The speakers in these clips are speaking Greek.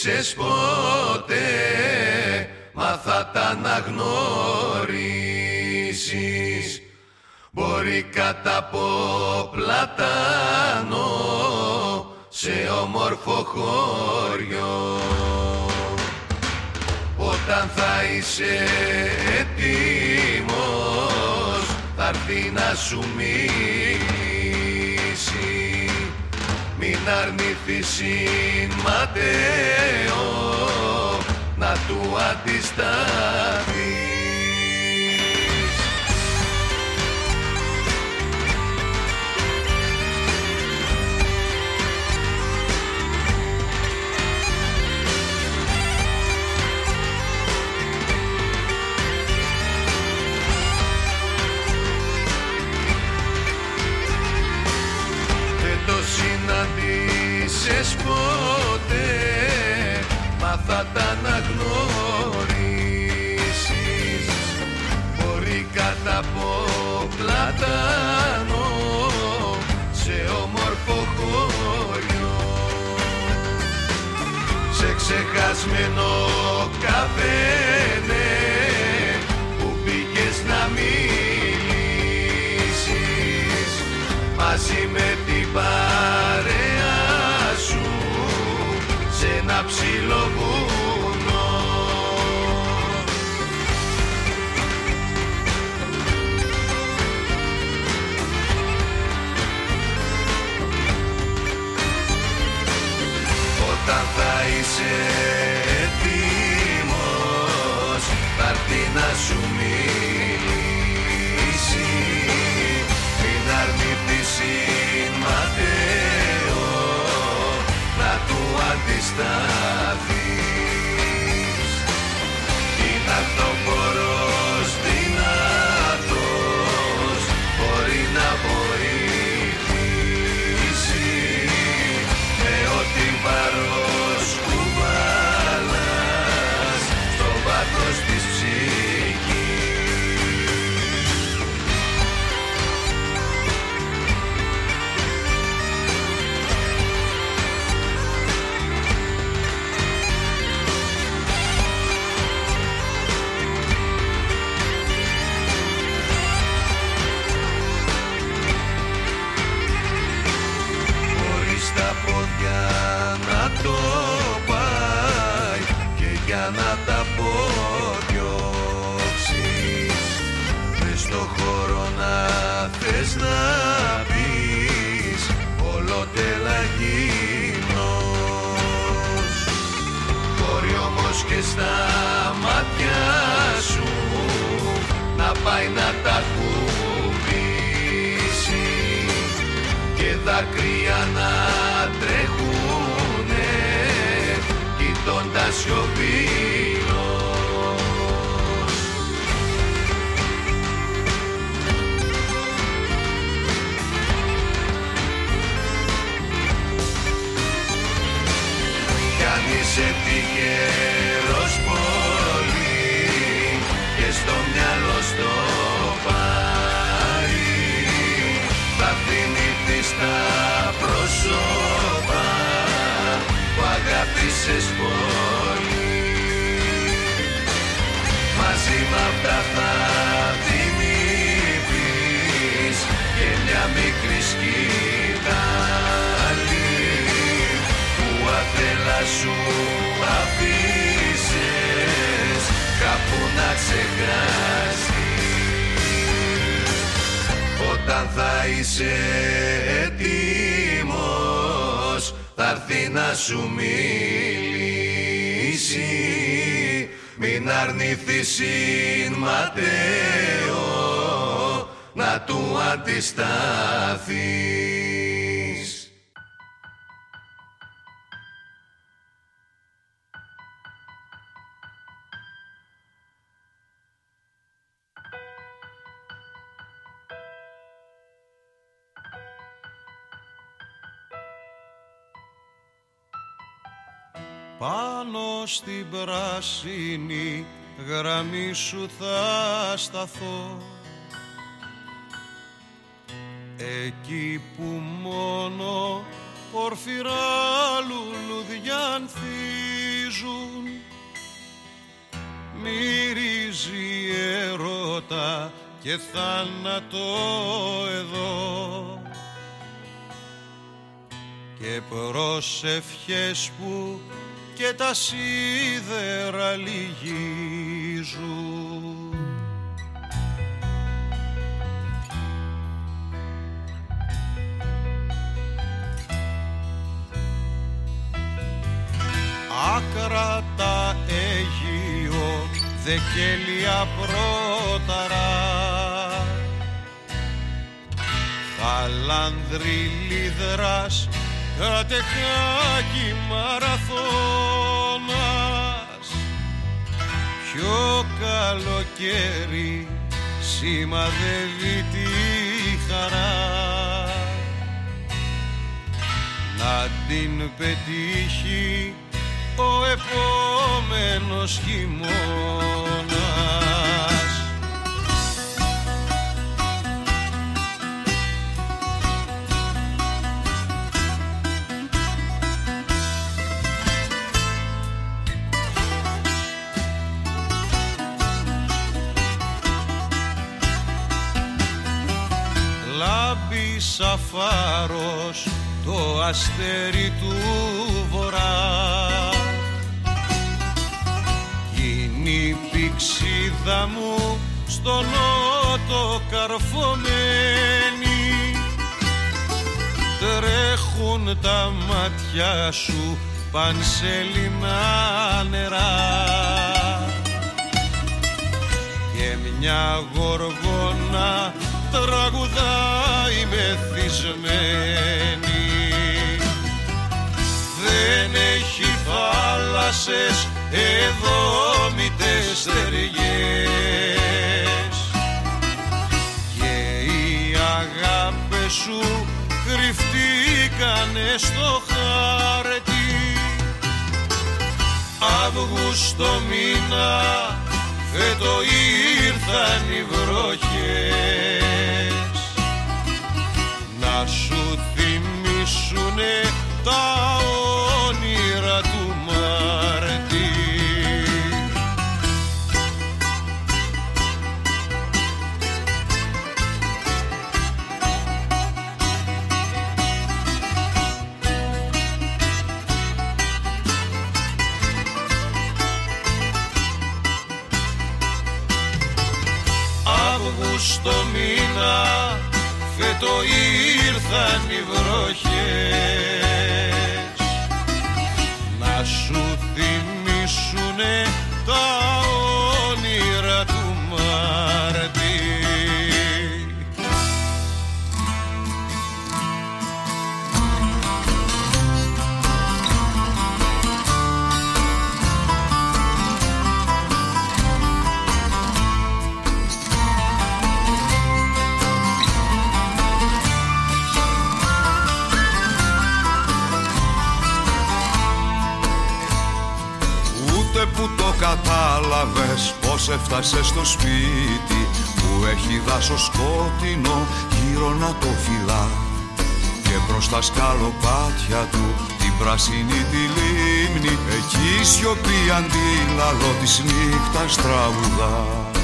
σε ποτέ Μα θα τα Μπορεί κατά από πλατάνο Σε όμορφο χώριο. Όταν θα είσαι έτοιμος Θα έρθει να σου μιλήσει μην αρνηθείς ματέο να του αντισταθεί. απαντήσεις ποτέ Μα θα τα αναγνωρίσεις. Μπορεί κατά πλατάνο Σε όμορφο χωριό. Σε ξεχασμένο καφένε Που πήγες να μιλήσεις. Μαζί με την ένα ψηλό βουνό. Όταν θα είσαι the να πεις όλο τελαγινός. Μπορεί όμως και στα μάτια σου να πάει να τα κουμπίσει. Και δάκρυα να τρέχουνε κοιτώντας σιωπηλός αγάπησες πολύ. Μαζί με αυτά θα θυμηθείς και μια μικρή σκητάλη που άθελα σου αφήσες κάπου να ξεχάσεις. Όταν θα είσαι έτοιμος θα έρθει να σου μιλήσει μην αρνηθείς συν Ματέο να του αντισταθείς Πάνω στην πράσινη γραμμή σου θα σταθώ. Εκεί που μόνο πορφυρά λουλούδια ανθίζουν Μυρίζει ερώτα και θάνατο εδώ. Και πρόσευχες που και τα σίδερα λυγίζουν. Άκρατα Αίγυο, δεκέλια πρώταρα Χαλάνδρη λίδρας, κατεχάκι μαραθώνας. Ποιο καλοκαίρι σημαδεύει τη χαρά. Να την πετύχει ο επόμενος χειμώνας σαν φάρος το αστέρι του βορρά. Είναι η πηξίδα μου στο νότο καρφωμένη. Τρέχουν τα μάτια σου πανσελινά νερά. Και μια γοργόνα τραγουδάει μεθυσμένη δεν έχει θάλασσες εδώ μητές στεριές και οι αγάπες σου κρυφτήκανε στο χάρτη. Αύγουστο μήνα φέτο ήρθαν οι βροχές θυμίσουνε τα όνειρα του Μάρτη. Αύγουστο μήνα φέτο ήρθαν οι βροχές να σου θυμίσουνε έφτασε στο σπίτι Που έχει δάσος σκότεινο γύρω να το φυλά. Και μπροστά σκαλοπάτια του την πράσινη τη λίμνη Εκεί σιωπή αντίλαλο της νύχτας τραγουδά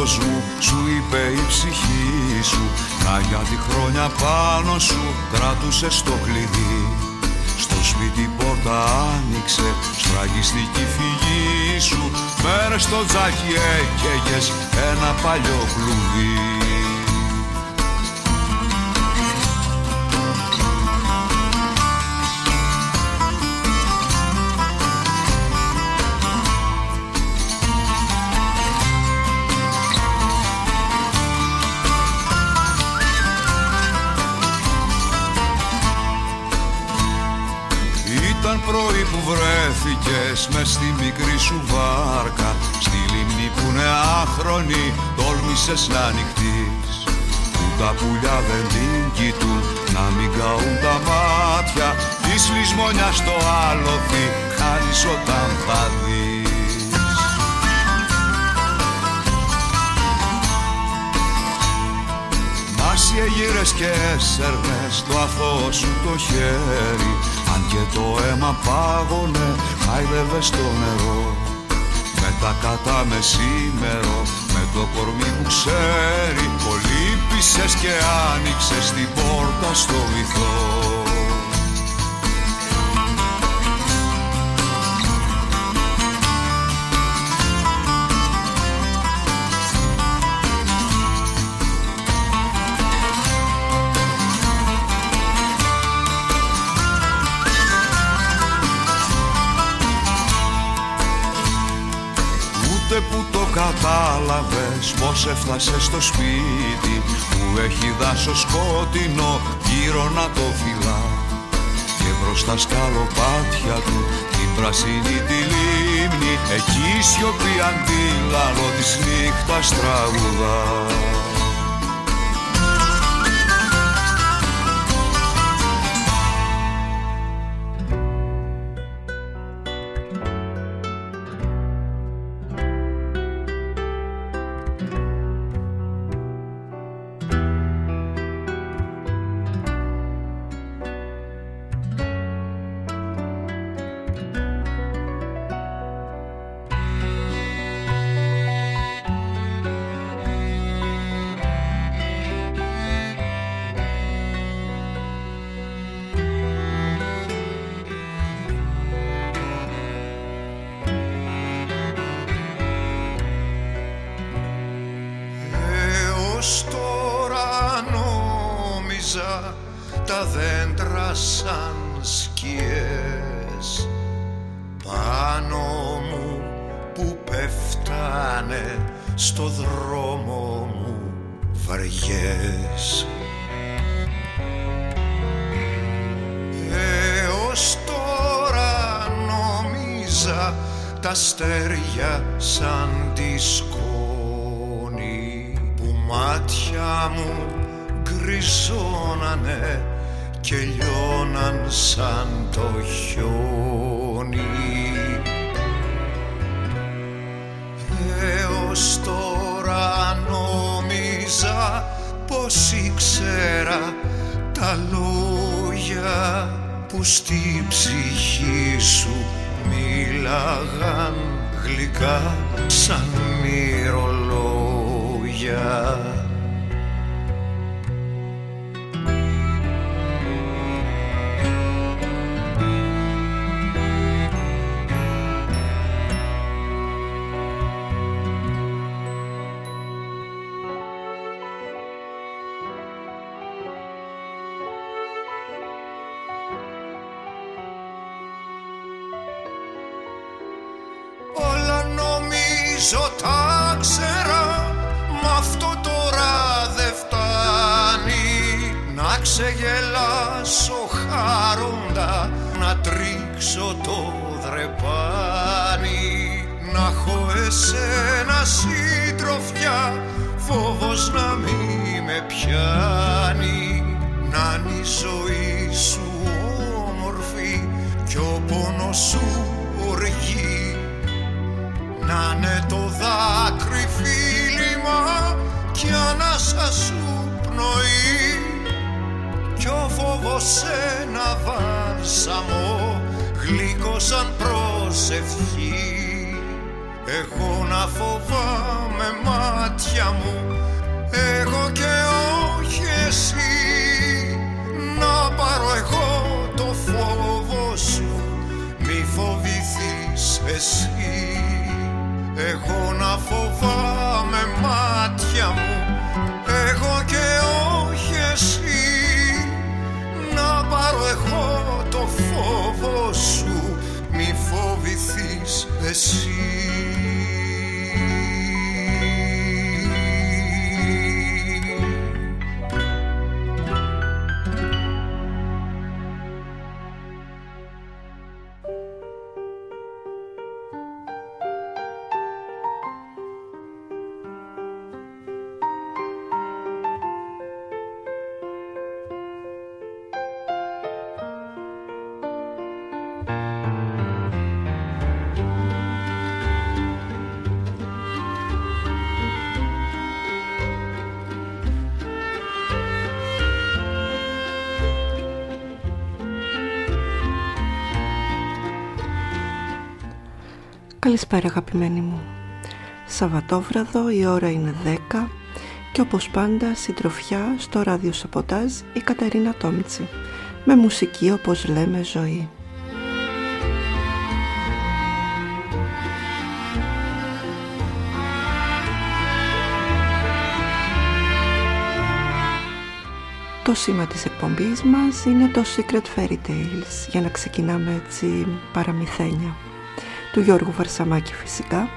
τόπος μου, σου είπε η ψυχή σου. Να για τη χρόνια πάνω σου κράτουσες το κλειδί. Στο σπίτι πόρτα άνοιξε, σφραγιστική φυγή σου. Μέρες στο τζάκι έκαιγες ένα παλιό κλουβί τόλμησες να ανοιχτείς Που τα πουλιά δεν την κοιτούν να μην καούν τα μάτια Της λησμονιάς το άλοθη χάρης όταν θα δεις. Μας οι αιγύρες και έσερνες το αθώο σου το χέρι Αν και το αίμα πάγωνε χάιδευε στο νερό. Με τα κατά μεσήμερο με το κορμί που ξέρει Κολύπησες και άνοιξες την πόρτα στο βυθό πως έφτασε στο σπίτι Που έχει δάσος σκότεινο γύρω να το φυλά. Και μπροστά σκαλοπάτια του την πρασινή τη λίμνη Εκεί σιωπή αντίλαλο της νύχτας τραγουδά σου πνοή κι ο φόβος ένα βάλσαμο γλυκό σαν προσευχή. Εγώ να φοβάμαι μάτια μου εγώ και όχι εσύ. Να πάρω εγώ το φόβο σου μη φοβηθείς εσύ. Εγώ να φοβάμαι μάτια μου Να πάρω εγώ το φόβο σου. Μη φοβηθείς εσύ Καλησπέρα αγαπημένοι μου. Σαββατόβραδο, η ώρα είναι 10 και όπως πάντα συντροφιά στο ράδιο Σαποτάζ η Κατερίνα Τόμιτσι με μουσική όπως λέμε ζωή. Το σήμα της εκπομπής μας είναι το Secret Fairy Tales για να ξεκινάμε έτσι παραμυθένια του Γιώργου Βαρσαμάκη φυσικά.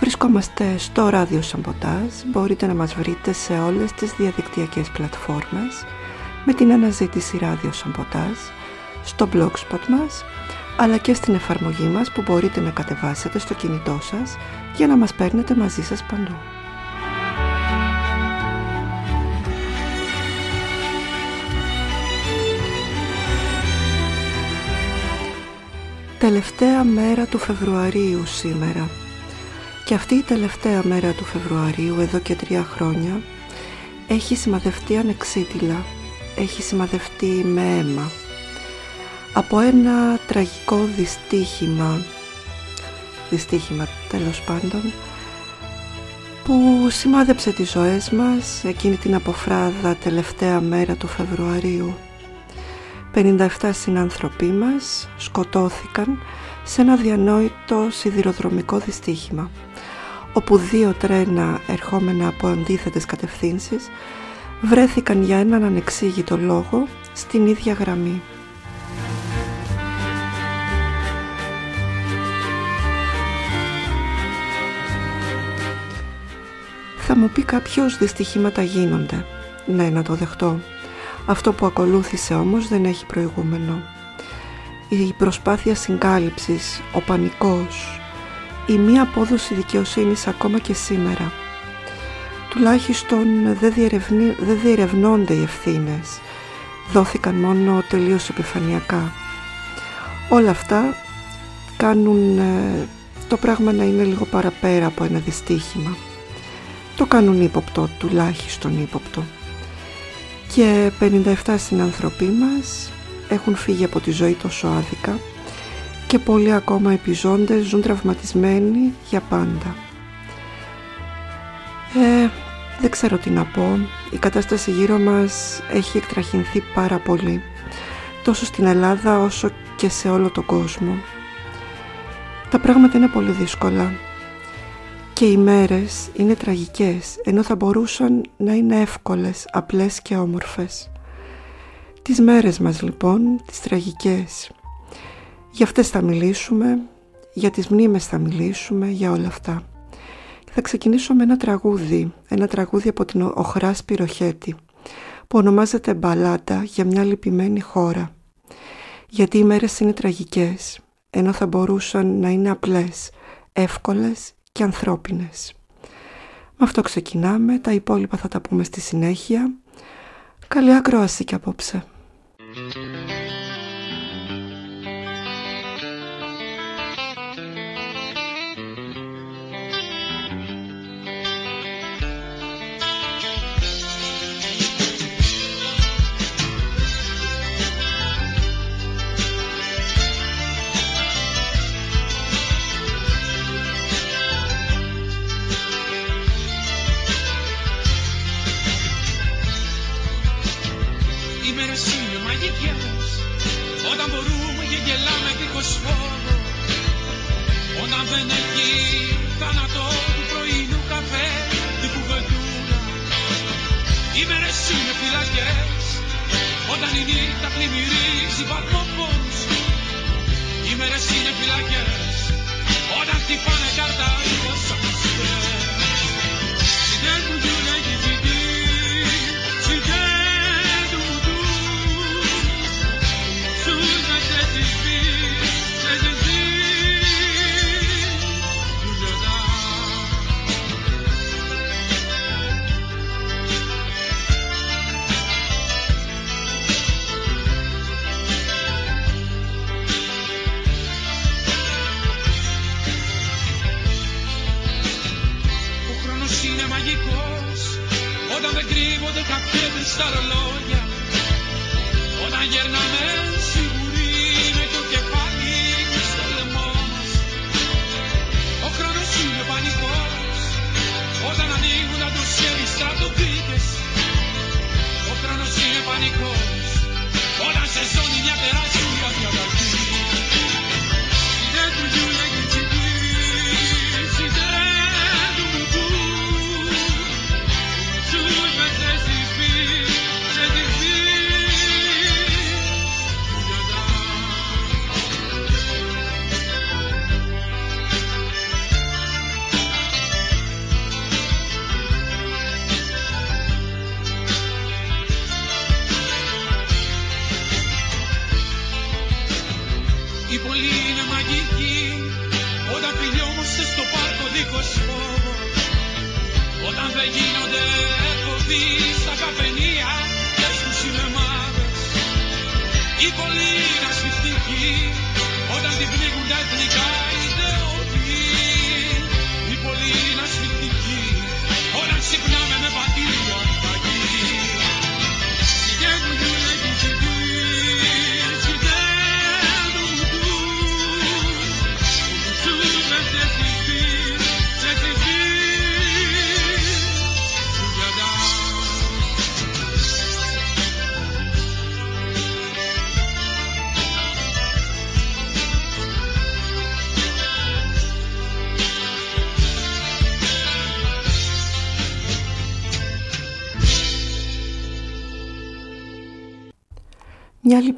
Βρισκόμαστε στο ράδιο Σαμποτάζ, μπορείτε να μας βρείτε σε όλες τις διαδικτυακές πλατφόρμες με την αναζήτηση ράδιο Σαμποτάζ, στο blogspot μας, αλλά και στην εφαρμογή μας που μπορείτε να κατεβάσετε στο κινητό σας για να μας παίρνετε μαζί σας παντού. Τελευταία μέρα του Φεβρουαρίου σήμερα και αυτή η τελευταία μέρα του Φεβρουαρίου εδώ και τρία χρόνια έχει σημαδευτεί ανεξίτηλα, έχει σημαδευτεί με αίμα από ένα τραγικό δυστύχημα, δυστύχημα τέλος πάντων, που σημάδεψε τις ζωές μας εκείνη την αποφράδα τελευταία μέρα του Φεβρουαρίου. 57 συνάνθρωποι μας σκοτώθηκαν σε ένα διανόητο σιδηροδρομικό δυστύχημα όπου δύο τρένα ερχόμενα από αντίθετες κατευθύνσεις βρέθηκαν για έναν ανεξήγητο λόγο στην ίδια γραμμή. Θα μου πει κάποιος δυστυχήματα γίνονται. Ναι, να το δεχτώ. Αυτό που ακολούθησε όμως δεν έχει προηγούμενο. Η προσπάθεια συγκάλυψης, ο πανικός, η μία απόδοση δικαιοσύνης ακόμα και σήμερα. Τουλάχιστον δεν, δεν διερευνώνται οι ευθύνες. Δόθηκαν μόνο τελείως επιφανειακά. Όλα αυτά κάνουν ε, το πράγμα να είναι λίγο παραπέρα από ένα δυστύχημα. Το κάνουν ύποπτο, τουλάχιστον ύποπτο. Και 57 συνανθρωποί μας έχουν φύγει από τη ζωή τόσο άδικα και πολλοί ακόμα επιζώντες ζουν τραυματισμένοι για πάντα. Ε, δεν ξέρω τι να πω. Η κατάσταση γύρω μας έχει εκτραχυνθεί πάρα πολύ. Τόσο στην Ελλάδα όσο και σε όλο τον κόσμο. Τα πράγματα είναι πολύ δύσκολα. Και οι μέρες είναι τραγικές, ενώ θα μπορούσαν να είναι εύκολες, απλές και όμορφες. Τις μέρες μας λοιπόν, τις τραγικές. Για αυτές θα μιλήσουμε, για τις μνήμες θα μιλήσουμε, για όλα αυτά. Θα ξεκινήσω με ένα τραγούδι, ένα τραγούδι από την Οχράς Σπυροχέτη, που ονομάζεται «Μπαλάτα για μια λυπημένη χώρα». Γιατί οι μέρες είναι τραγικές, ενώ θα μπορούσαν να είναι απλές, εύκολες και ανθρώπινες. Με αυτό ξεκινάμε, τα υπόλοιπα θα τα πούμε στη συνέχεια. Καλή ακρόαση και απόψε.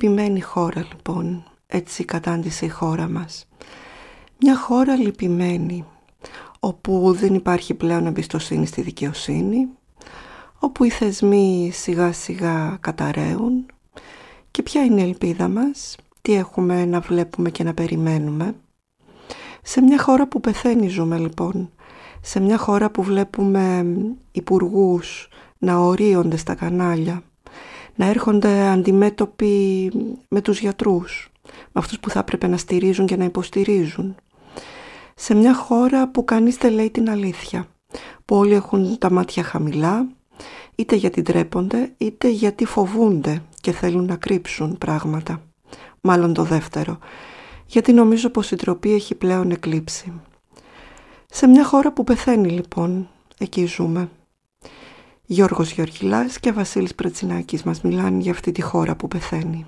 Λυπημένη χώρα λοιπόν, έτσι κατάντησε η χώρα μας. Μια χώρα λυπημένη, όπου δεν υπάρχει πλέον εμπιστοσύνη στη δικαιοσύνη, όπου οι θεσμοί σιγά σιγά καταραίουν και ποια είναι η ελπίδα μας, τι έχουμε να βλέπουμε και να περιμένουμε. Σε μια χώρα που πεθαίνει ζούμε λοιπόν, σε μια χώρα που βλέπουμε υπουργούς να ορίονται στα κανάλια, να έρχονται αντιμέτωποι με τους γιατρούς, με αυτούς που θα έπρεπε να στηρίζουν και να υποστηρίζουν. Σε μια χώρα που κανείς δεν λέει την αλήθεια, που όλοι έχουν τα μάτια χαμηλά, είτε γιατί ντρέπονται, είτε γιατί φοβούνται και θέλουν να κρύψουν πράγματα. Μάλλον το δεύτερο, γιατί νομίζω πως η τροπή έχει πλέον εκλείψει. Σε μια χώρα που πεθαίνει λοιπόν, εκεί ζούμε. Γιώργος Γεωργιλάς και Βασίλης Πρετσινάκης μας μιλάνε για αυτή τη χώρα που πεθαίνει.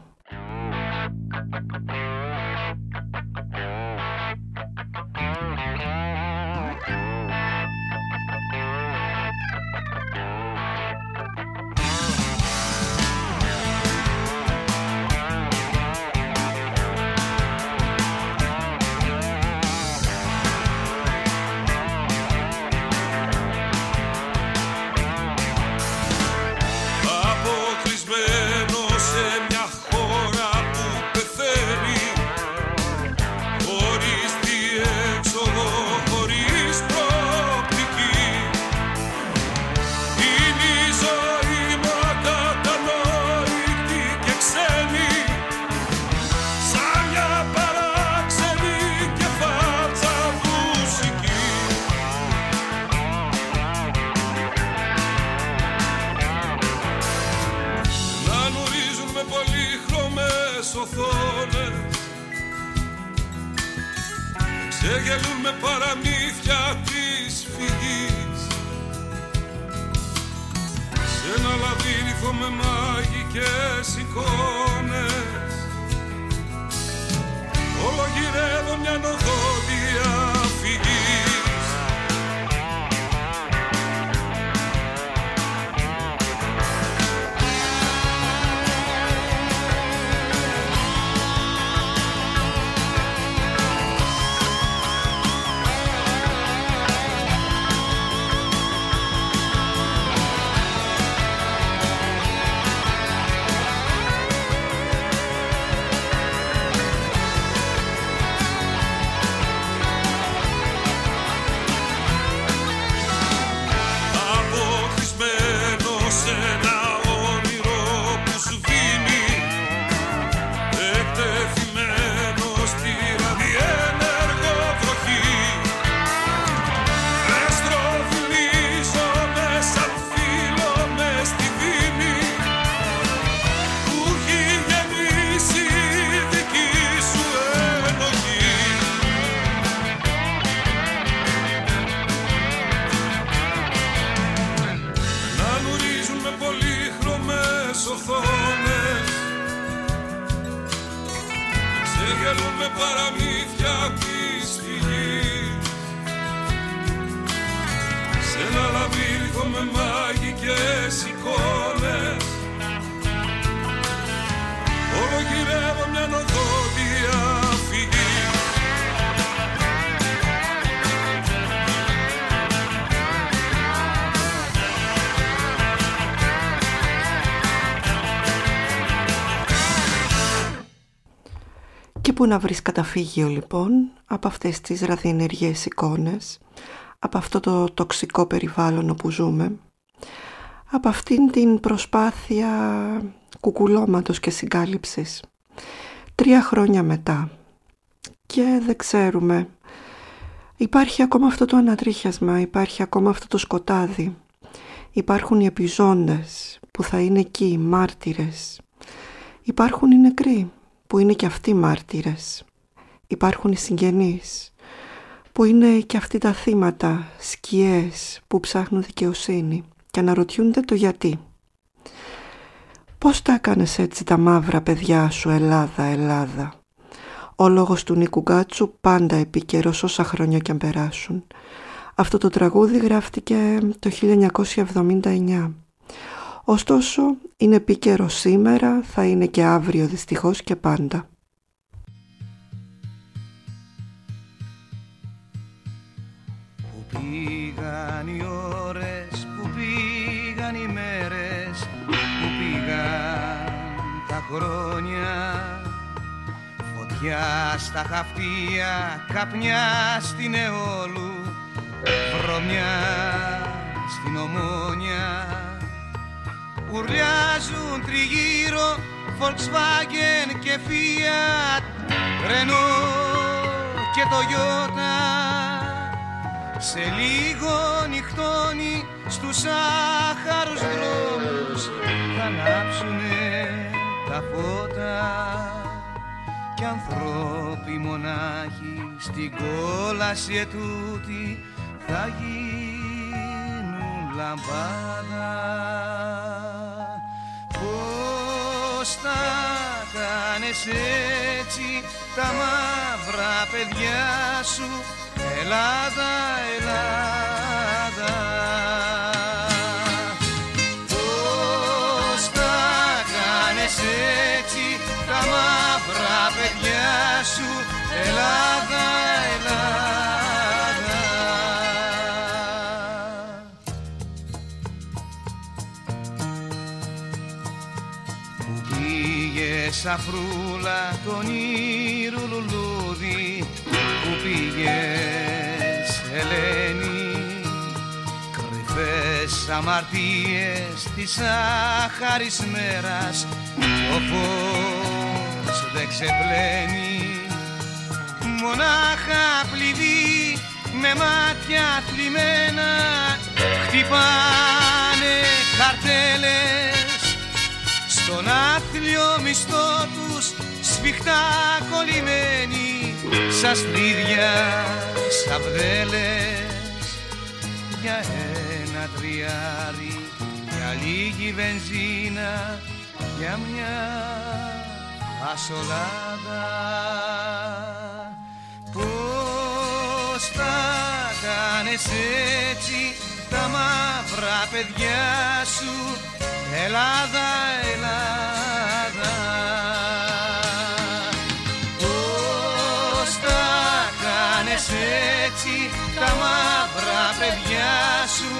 Πού να βρεις καταφύγιο λοιπόν από αυτές τις ραδιενεργές εικόνες, από αυτό το τοξικό περιβάλλον όπου ζούμε, από αυτήν την προσπάθεια κουκουλώματος και συγκάλυψης. Τρία χρόνια μετά και δεν ξέρουμε. Υπάρχει ακόμα αυτό το ανατρίχιασμα, υπάρχει ακόμα αυτό το σκοτάδι. Υπάρχουν οι επιζώντες που θα είναι εκεί, οι μάρτυρες. Υπάρχουν οι νεκροί που είναι και αυτοί μάρτυρες. Υπάρχουν οι συγγενείς που είναι και αυτοί τα θύματα, σκιές που ψάχνουν δικαιοσύνη και αναρωτιούνται το γιατί. Πώς τα έκανες έτσι τα μαύρα παιδιά σου Ελλάδα, Ελλάδα; Ο λόγος του Νίκου Γκάτσου πάντα επίκαιρος όσα χρόνια κι αν περάσουν. Αυτό το τραγούδι γράφτηκε το 1979. Ωστόσο, είναι επίκαιρο σήμερα, θα είναι και αύριο δυστυχώς και πάντα. Που πήγαν οι ώρες, που πήγαν οι μέρες, που πήγαν τα χρόνια Φωτιά στα χαυτία, καπνιά στην αιώλου, βρωμιά στην ομόνια Ουρλιάζουν τριγύρω Volkswagen και Fiat Renault και Toyota. Σε λίγο νυχτώνει στους άχαρους δρόμους Θα ανάψουνε τα φώτα. Κι ανθρώποι μονάχοι στην κόλαση ετούτη Θα γίνουν λαμπάδα Πώς τα κάνεις έτσι τα μαύρα παιδιά σου; Ελλάδα, Ελλάδα. Πώς τα κάνεις έτσι τα μαύρα παιδιά σου; Ελλάδα, Ελλάδα σαφρούλα τον ήρου λουλούδι που πήγες Ελένη. Κρυφές αμαρτίες της άχαρης μέρας ο φως δεν ξεπλένει. Μονάχα πληδί με μάτια θλιμμένα χτυπάνε χαρτέλες στον άθλιο μισθό τους σφιχτά κολλημένοι σαν στρίδια σαβδέλες για ένα τριάρι για λίγη βενζίνα για μια ασολάδα Πώς τα κάνεις έτσι τα μαύρα παιδιά σου Ελλάδα, Ελλάδα Πώς τα κάνεις έτσι τα μαύρα παιδιά σου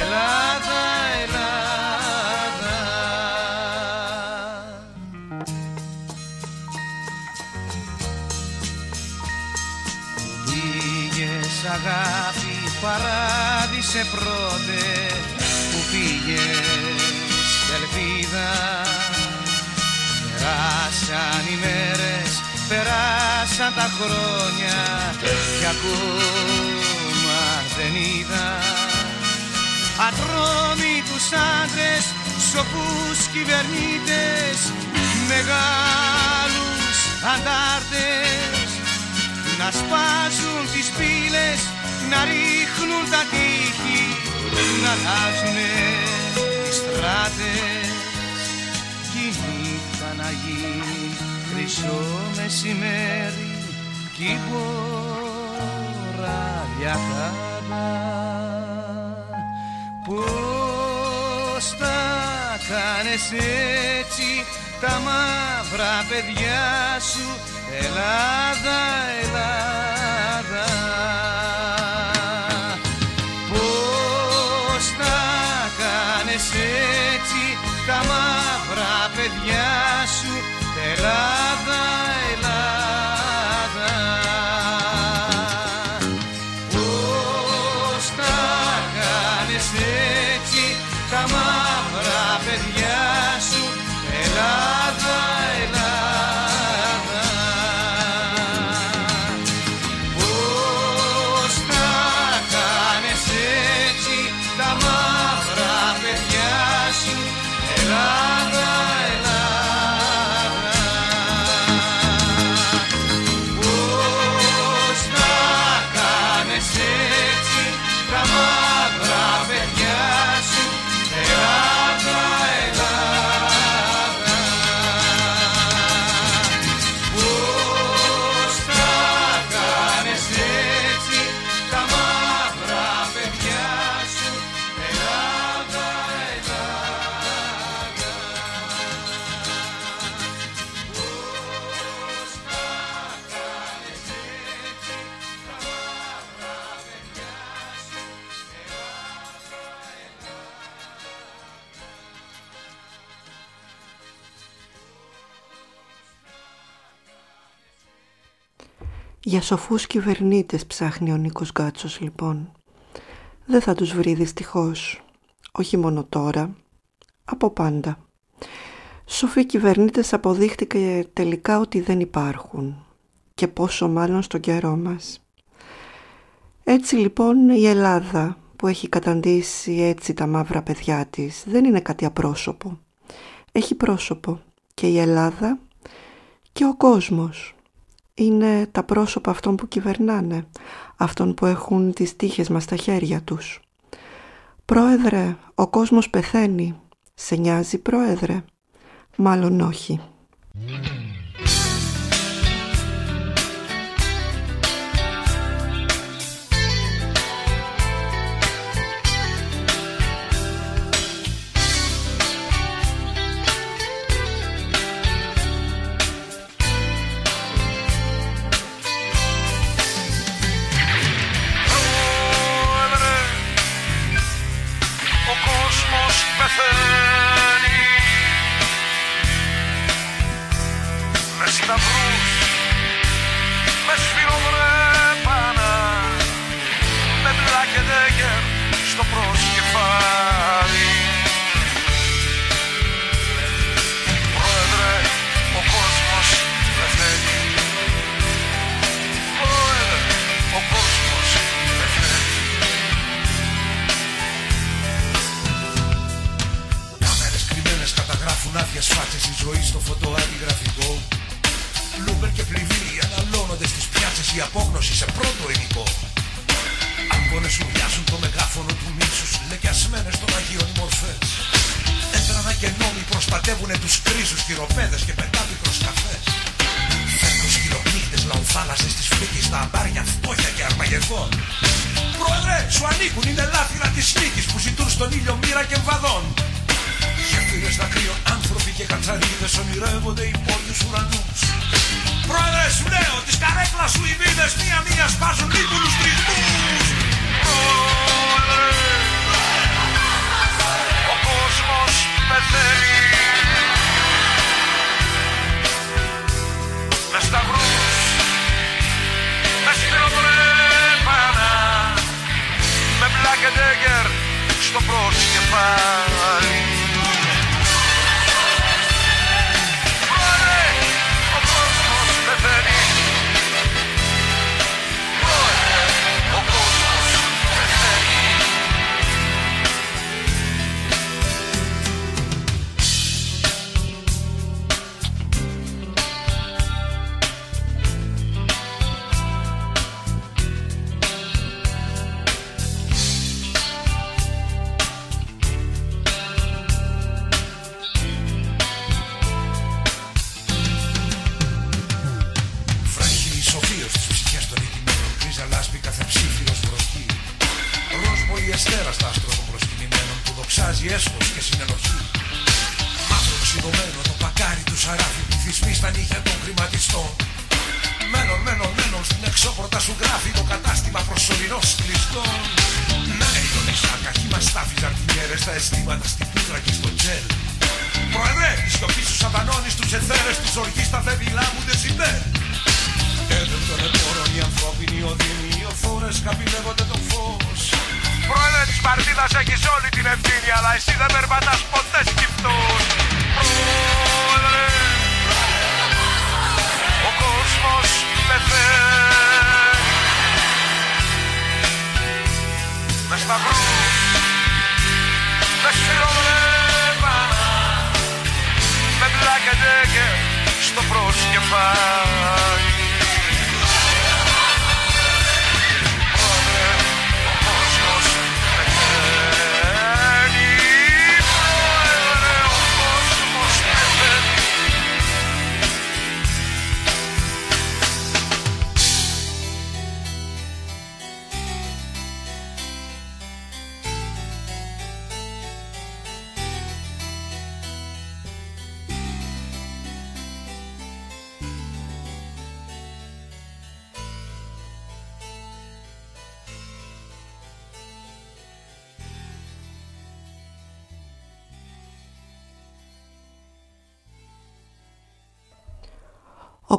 Ελλάδα, Ελλάδα Πήγες αγάπη παράδεισε πρώτε. Που πήγες ελπίδα. Περάσαν οι μέρες, περάσαν τα χρόνια κι ακόμα δεν είδα ατρόμητους άντρες, σοφούς κυβερνήτες μεγάλους αντάρτες. Να σπάζουν τις πύλες, να ρίχνουν τα τείχη να αλλάζουνε τις στράτες κι η νύχτα να γίνει χρυσό μεσημέρι κι η πόρα για χαρά Πώς τα κάνεις έτσι τα μαύρα παιδιά σου Ελλάδα, Ελλάδα Για σοφούς κυβερνήτες ψάχνει ο Νίκος Γκάτσος λοιπόν. Δεν θα τους βρει δυστυχώς. Όχι μόνο τώρα, από πάντα. Σοφοί κυβερνήτες αποδείχτηκε τελικά ότι δεν υπάρχουν και πόσο μάλλον στον καιρό μας. Έτσι λοιπόν η Ελλάδα που έχει καταντήσει έτσι τα μαύρα παιδιά της δεν είναι κάτι απρόσωπο. Έχει πρόσωπο και η Ελλάδα και ο κόσμος. Είναι τα πρόσωπα αυτών που κυβερνάνε, αυτών που έχουν τις τύχες μας στα χέρια τους. Πρόεδρε, ο κόσμος πεθαίνει. Σε νοιάζει, πρόεδρε; Μάλλον όχι.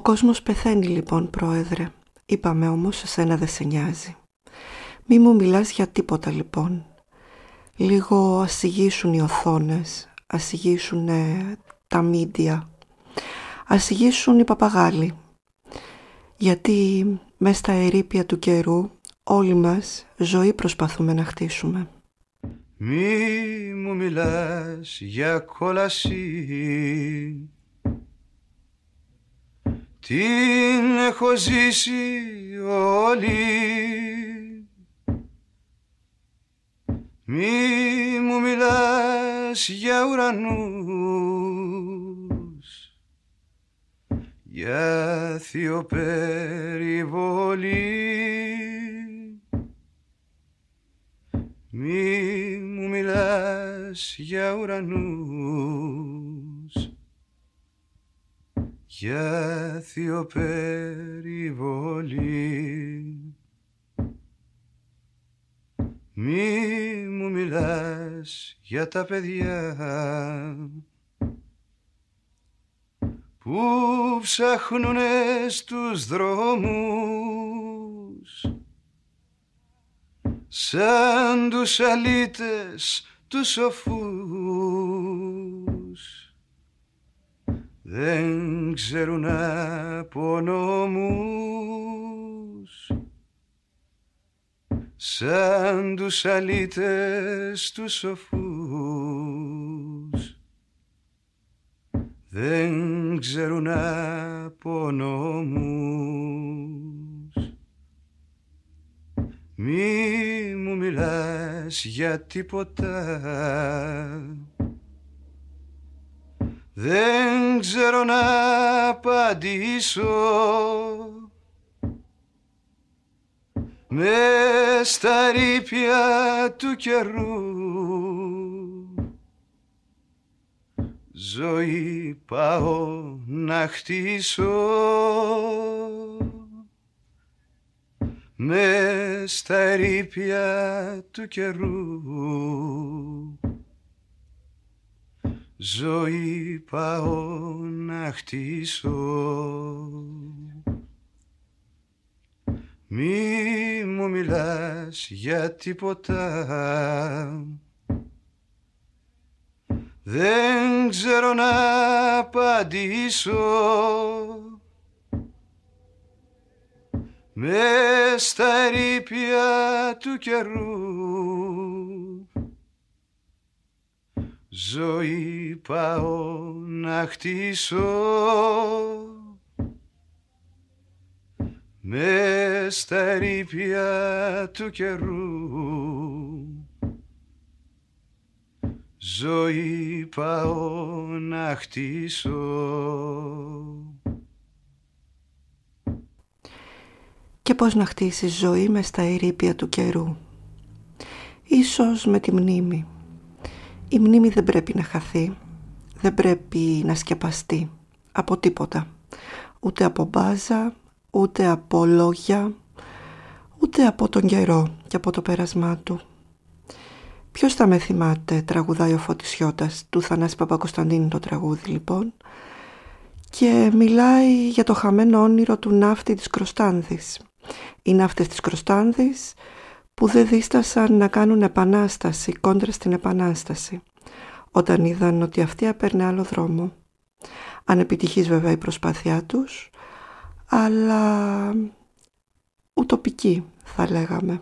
Κόσμος πεθαίνει λοιπόν, πρόεδρε. Είπαμε όμως, εσένα δεν σε νοιάζει. Μη μου μιλάς για τίποτα λοιπόν. Λίγο ας οι οθόνες, ας τα μίντια, ας οι παπαγάλοι. Γιατί μέσα στα ερήπια του καιρού όλοι μας ζωή προσπαθούμε να χτίσουμε. Μη μου μιλάς για κόλαση Την έχω ζήσει όλη. Μη μου μιλάς για ουρανούς Για θείο μη μου μιλάς για ουρανούς για θείο Μη μου μιλάς για τα παιδιά που ψάχνουνε στους δρόμους. Σαν τους αλήτες τους σοφούς δεν ξέρουν από νόμους. Σαν τους αλήτες τους σοφούς. Δεν ξέρουν από νόμους. Μη μου μιλάς για τίποτα Δεν ξέρω να απαντήσω. Μες στα ρήπια του καιρού. Ζωή πάω να χτίσω. Μες στα ερήπια του καιρού ζωή πάω να χτίσω. Μη μου μιλάς για τίποτα. Δεν ξέρω να απαντήσω. Μες στα ερήπια του καιρού ζωή πάω να χτίσω με στα ερήπια του καιρού ζωή πάω να χτίσω και πώς να χτίσεις ζωή με στα ερήπια του καιρού. Ίσως με τη μνήμη. Η μνήμη δεν πρέπει να χαθεί, δεν πρέπει να σκεπαστεί από τίποτα. Ούτε από μπάζα, ούτε από λόγια, ούτε από τον καιρό και από το πέρασμά του. Ποιος θα με θυμάται, τραγουδάει ο Φώτης του Θανάση Παπακοσταντίνου το τραγούδι λοιπόν, και μιλάει για το χαμένο όνειρο του ναύτη της Κροστάνδης είναι αυτές της Κροστάνδης που δεν δίστασαν να κάνουν επανάσταση κόντρα στην επανάσταση όταν είδαν ότι αυτή έπαιρνε άλλο δρόμο. Ανεπιτυχής βέβαια η προσπάθειά τους, αλλά ουτοπική θα λέγαμε.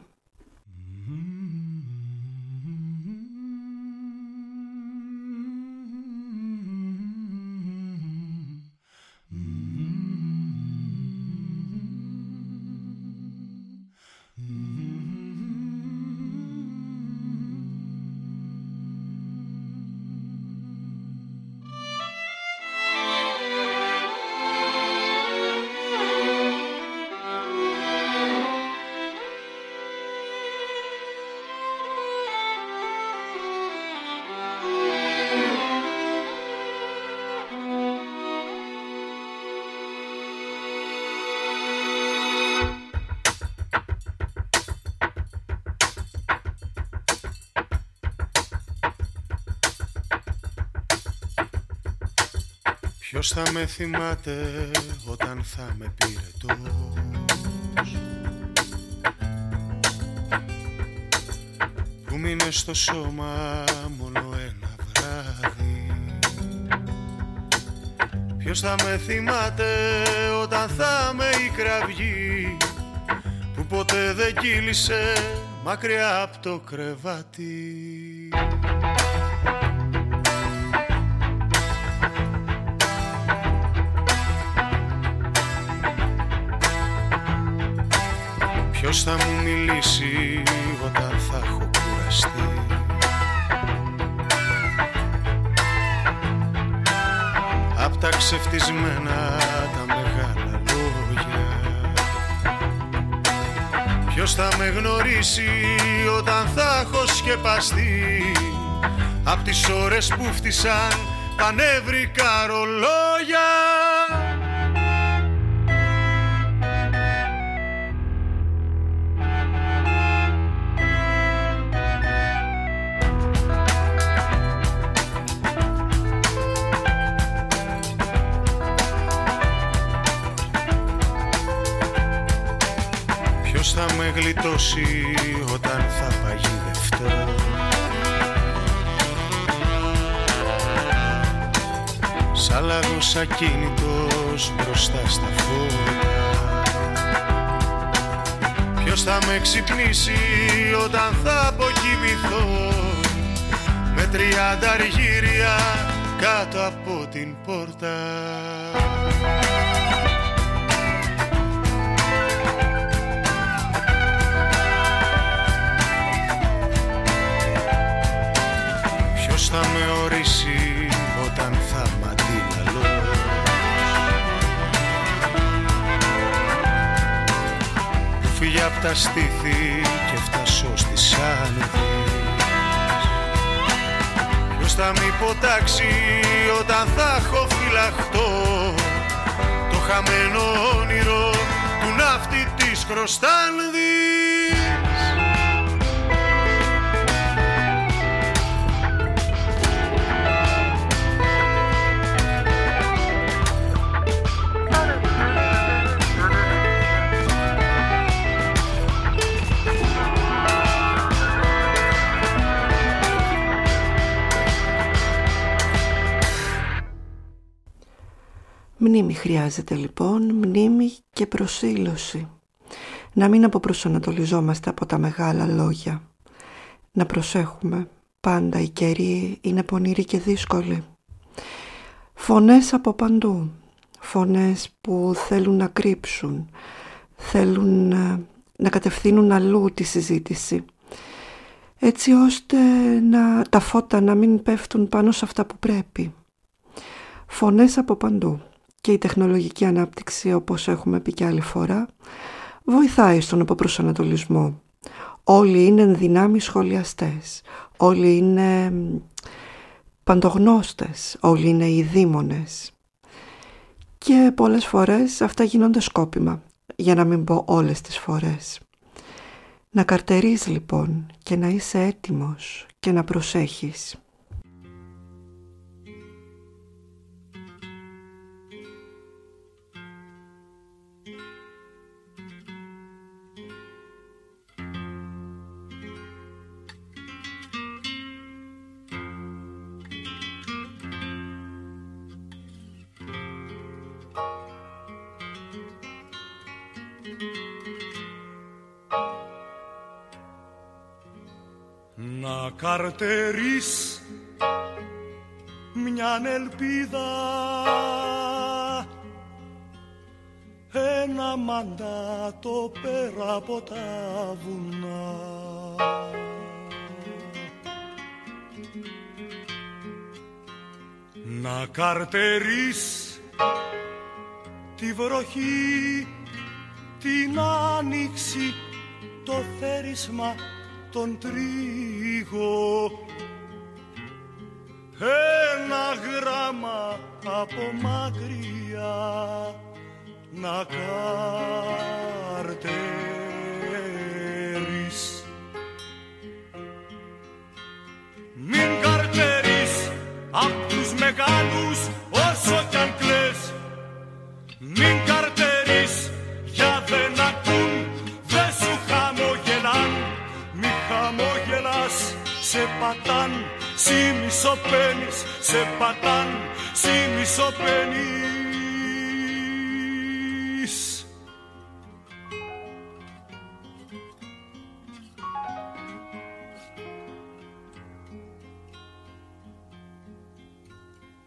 Θα με θυμάται όταν θα με πήρε το που μείνε στο σώμα μόνο ένα βράδυ. Ποιος θα με θυμάται όταν θα με η κραυγή που ποτέ δεν κύλησε μακριά από το κρεβάτι Ποιος θα μου μιλήσει όταν θα έχω κουραστεί. Απ' τα ξεφτισμένα τα μεγάλα λόγια. Ποιος θα με γνωρίσει όταν θα έχω σκεπαστεί; Απ' τις ώρες που φτισαν τα νεύρικα ρολόγια ακίνητος μπροστά στα φώτα. Ποιος θα με ξυπνήσει όταν θα αποκοιμηθώ Με τριάντα αργύρια κάτω από την πόρτα; Τα στήθη και φτάσω στις άνοδες Ποιος θα μη υποτάξει όταν θα έχω φυλαχτώ Το χαμένο όνειρο του ναύτη της Κροστάνδης Μνήμη χρειάζεται λοιπόν, μνήμη και προσήλωση. Να μην αποπροσανατολιζόμαστε από τα μεγάλα λόγια. Να προσέχουμε, πάντα οι καιροί είναι πονηροί και δύσκολοι. Φωνές από παντού, φωνές που θέλουν να κρύψουν, θέλουν να, να κατευθύνουν αλλού τη συζήτηση έτσι ώστε να, τα φώτα να μην πέφτουν πάνω σε αυτά που πρέπει. Φωνές από παντού και η τεχνολογική ανάπτυξη όπως έχουμε πει και άλλη φορά βοηθάει στον αποπροσανατολισμό. Όλοι είναι ενδυνάμει σχολιαστές, όλοι είναι παντογνώστες, όλοι είναι οι δήμονες. Και πολλές φορές αυτά γίνονται σκόπιμα, για να μην πω όλες τις φορές. Να καρτερείς λοιπόν και να είσαι έτοιμος και να προσέχεις. Να καρτερείς μια ελπίδα. Ένα μαντάτο πέρα από τα βουνά. Να καρτερείς τη βροχή την άνοιξη το θέρισμα τον τρίγο ένα γράμμα από μακριά να καρτερείς Μην καρτερείς απ' τους μεγάλους όσο κι αν κλαις. Μην σε πατάν, σι μισοπαίνεις, σε πατάν, σι μισοπαίνεις.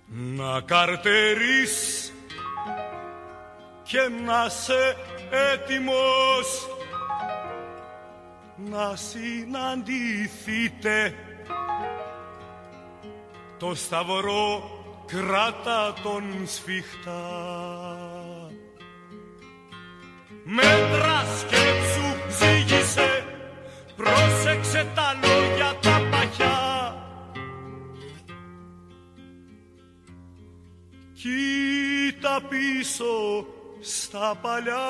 Να καρτερείς και να σε έτοιμος να συναντηθείτε. Το σταυρό κράτα τον σφιχτά. Μέτρα σκέψου ζήγησε πρόσεξε τα λόγια τα παχιά. Κοίτα πίσω στα παλιά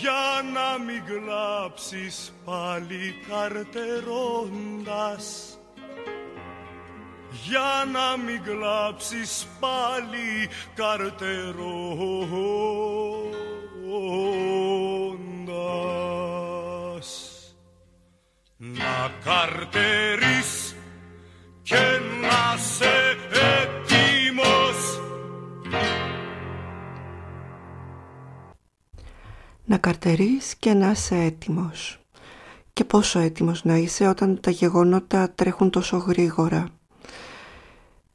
για να μην κλάψεις πάλι καρτερώντας. Για να μην κλάψεις πάλι καρτερώντας. Να καρτερείς και να σε να καρτερείς και να είσαι έτοιμος. Και πόσο έτοιμος να είσαι όταν τα γεγονότα τρέχουν τόσο γρήγορα.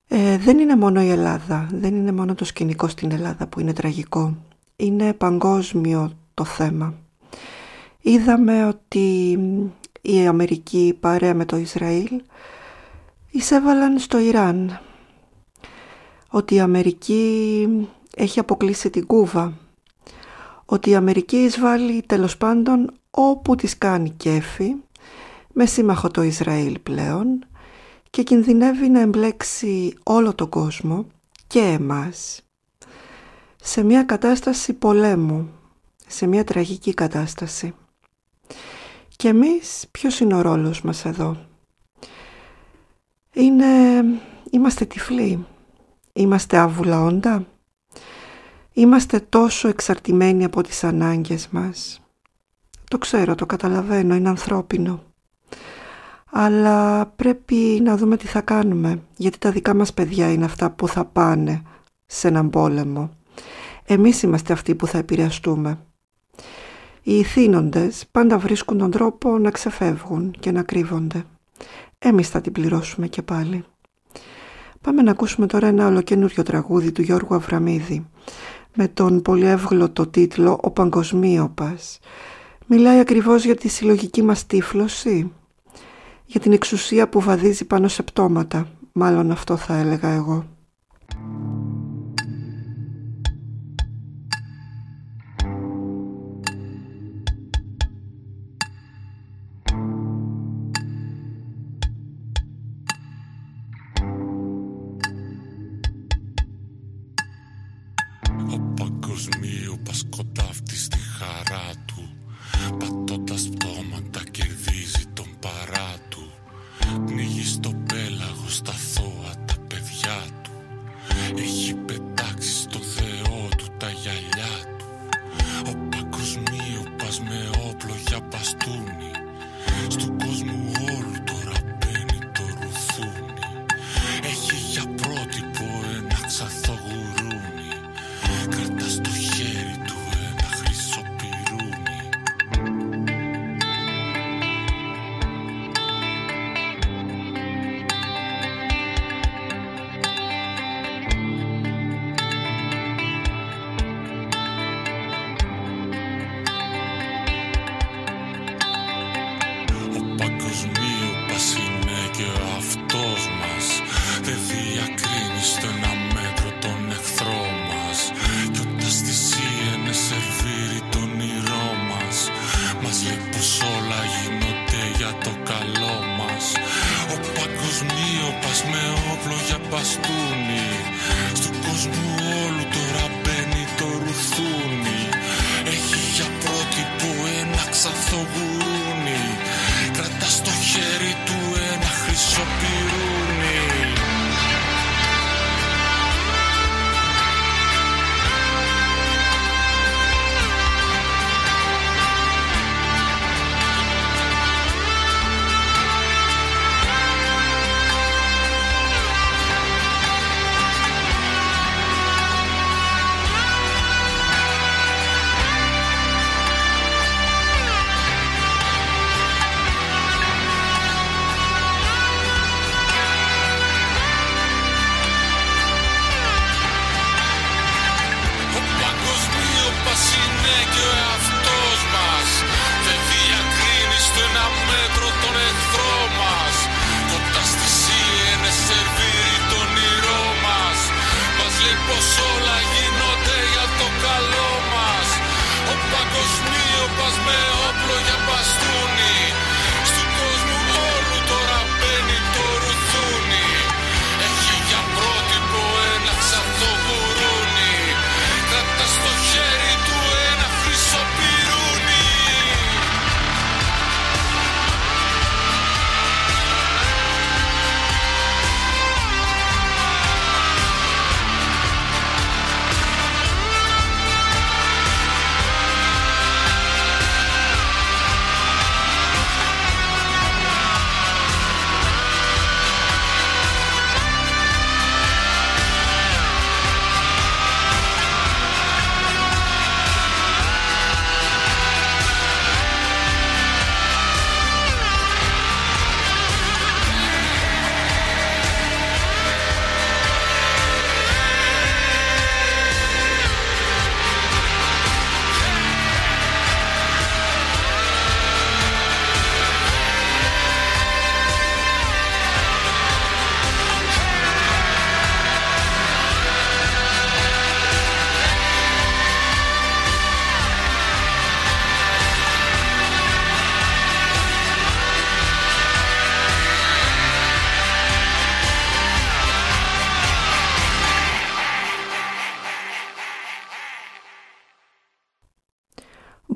Ε, δεν είναι μόνο η Ελλάδα, δεν είναι μόνο το σκηνικό στην Ελλάδα που είναι τραγικό. Είναι παγκόσμιο το θέμα. Είδαμε ότι η Αμερική παρέα με το Ισραήλ εισέβαλαν στο Ιράν. Ότι η Αμερική έχει αποκλείσει την Κούβα ότι η Αμερική εισβάλλει τέλος πάντων όπου της κάνει κέφι με σύμμαχο το Ισραήλ πλέον και κινδυνεύει να εμπλέξει όλο τον κόσμο και εμάς σε μια κατάσταση πολέμου, σε μια τραγική κατάσταση. Και εμείς ποιος είναι ο ρόλος μας εδώ; Είναι, είμαστε τυφλοί, είμαστε άβουλα όντα. Είμαστε τόσο εξαρτημένοι από τις ανάγκες μας. Το ξέρω, το καταλαβαίνω, είναι ανθρώπινο. Αλλά πρέπει να δούμε τι θα κάνουμε, γιατί τα δικά μας παιδιά είναι αυτά που θα πάνε σε έναν πόλεμο. Εμείς είμαστε αυτοί που θα επηρεαστούμε. Οι ηθήνοντες πάντα βρίσκουν τον τρόπο να ξεφεύγουν και να κρύβονται. Εμείς θα την πληρώσουμε και πάλι. Πάμε να ακούσουμε τώρα ένα ολοκένουριο τραγούδι του Γιώργου Αβραμίδη με τον πολύ εύγλωτο τίτλο «Ο Παγκοσμίωπας». Μιλάει ακριβώς για τη συλλογική μας τύφλωση, για την εξουσία που βαδίζει πάνω σε πτώματα, μάλλον αυτό θα έλεγα εγώ.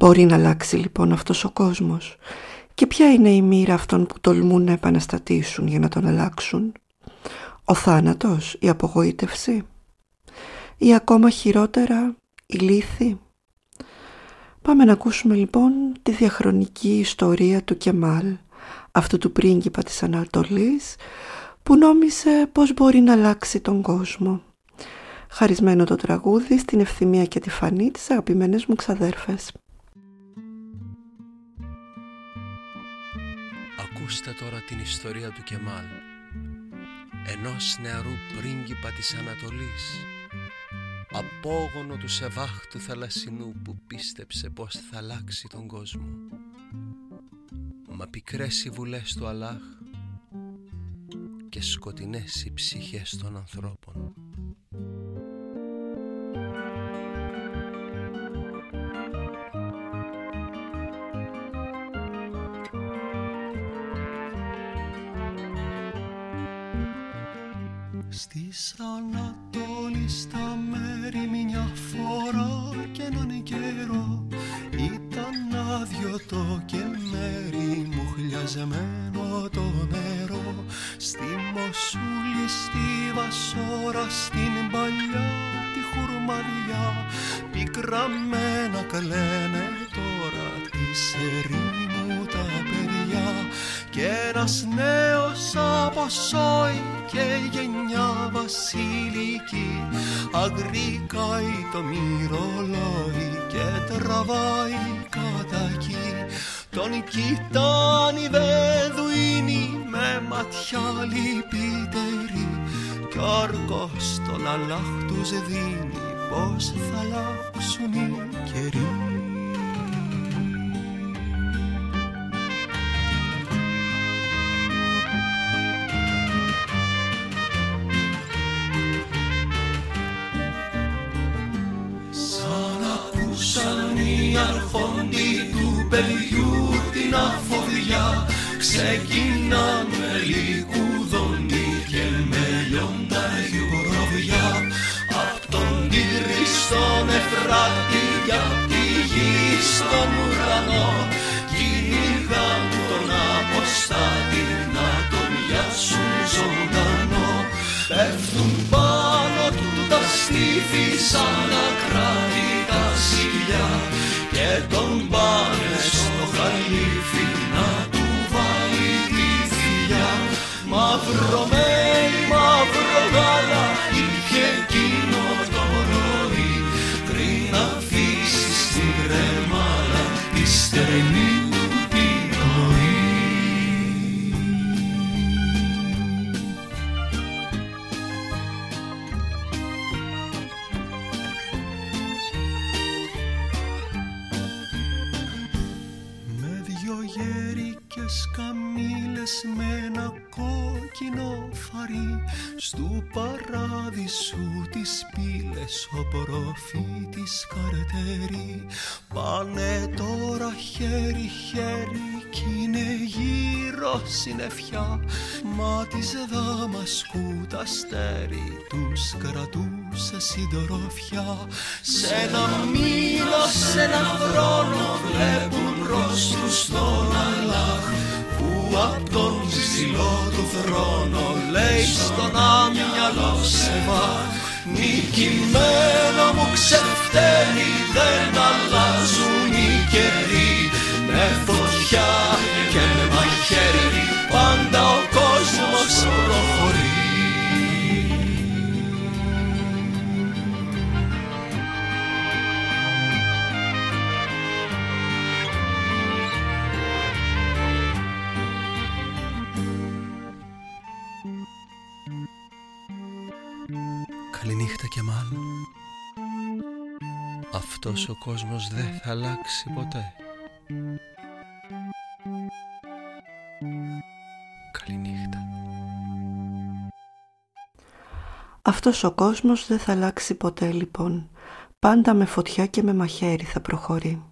Μπορεί να αλλάξει λοιπόν αυτός ο κόσμος; Και ποια είναι η μοίρα αυτών που τολμούν να επαναστατήσουν για να τον αλλάξουν; Ο θάνατος, η απογοήτευση; Ή ακόμα χειρότερα η λύθη; Πάμε να ακούσουμε λοιπόν τη διαχρονική ιστορία του Κεμάλ, αυτού του πρίγκιπα της Ανατολής, που νόμισε πως μπορεί να αλλάξει τον κόσμο. Χαρισμένο το τραγούδι στην ευθυμία και τη φανή της αγαπημένες μου ξαδέρφες. Ακούστε τώρα την ιστορία του Κεμάλ, ενός νεαρού πρίγκιπα της Ανατολής, απόγονο του Σεβάχ του θαλασσινού που πίστεψε πως θα αλλάξει τον κόσμο. Μα πικρές οι βουλές του Αλάχ και σκοτεινές οι ψυχές των ανθρώπων. Στις Ανατολή στα μέρη μια φορά και έναν καιρό. Ήταν άδειο το και μέρη μου χλιαζεμένο το νερό. Στη Μοσούλη, στη Βασόρα, στην παλιά τη χουρμαδιά. Πικραμένα κλαίνε τώρα τη ερήμου τα παιδιά και ένας νέος από και γενιά βασιλική αγρίκαει το μυρολόι και τραβάει κατά εκεί τον κοιτάνει η Βεδουίνη με ματιά λυπητερή κι όρκος τον αλάχ τους δίνει πως θα αλλάξουν οι καιροί αρχόντι του παιδιού την αφοδιά. Ξεκινάν με λικουδόνι και με λιόντα προβιά απ' τον Τίγρη στον Εφράτη για τη γη στον ουρανό. Κυνηγάν τον αποστάτη να τον γιάσουν ζωντανό. Πέφτουν πάνω του τα στήθη σαν ακράτη Στου παράδεισου τις πύλες ο προφήτης καρτερή Πάνε τώρα χέρι χέρι κι είναι γύρω συννεφιά Μα της Δαμασκού τα αστέρι τους κρατούσε συντροφιά. Σ' ένα μήνα, σε ένα χρόνο βλέπουν προς τους τον Αλλάχ που απ' τον ψηλό του θρόνο λέει στον άμυαλο σε βά νικημένο μου ξεφταίνει δεν αλλάζουν οι καιροί. Με φωτιά και με μαχαίρι αυτός ο κόσμος δεν θα αλλάξει ποτέ. Καληνύχτα. Αυτός ο κόσμος δεν θα αλλάξει ποτέ λοιπόν. Πάντα με φωτιά και με μαχαίρι θα προχωρεί.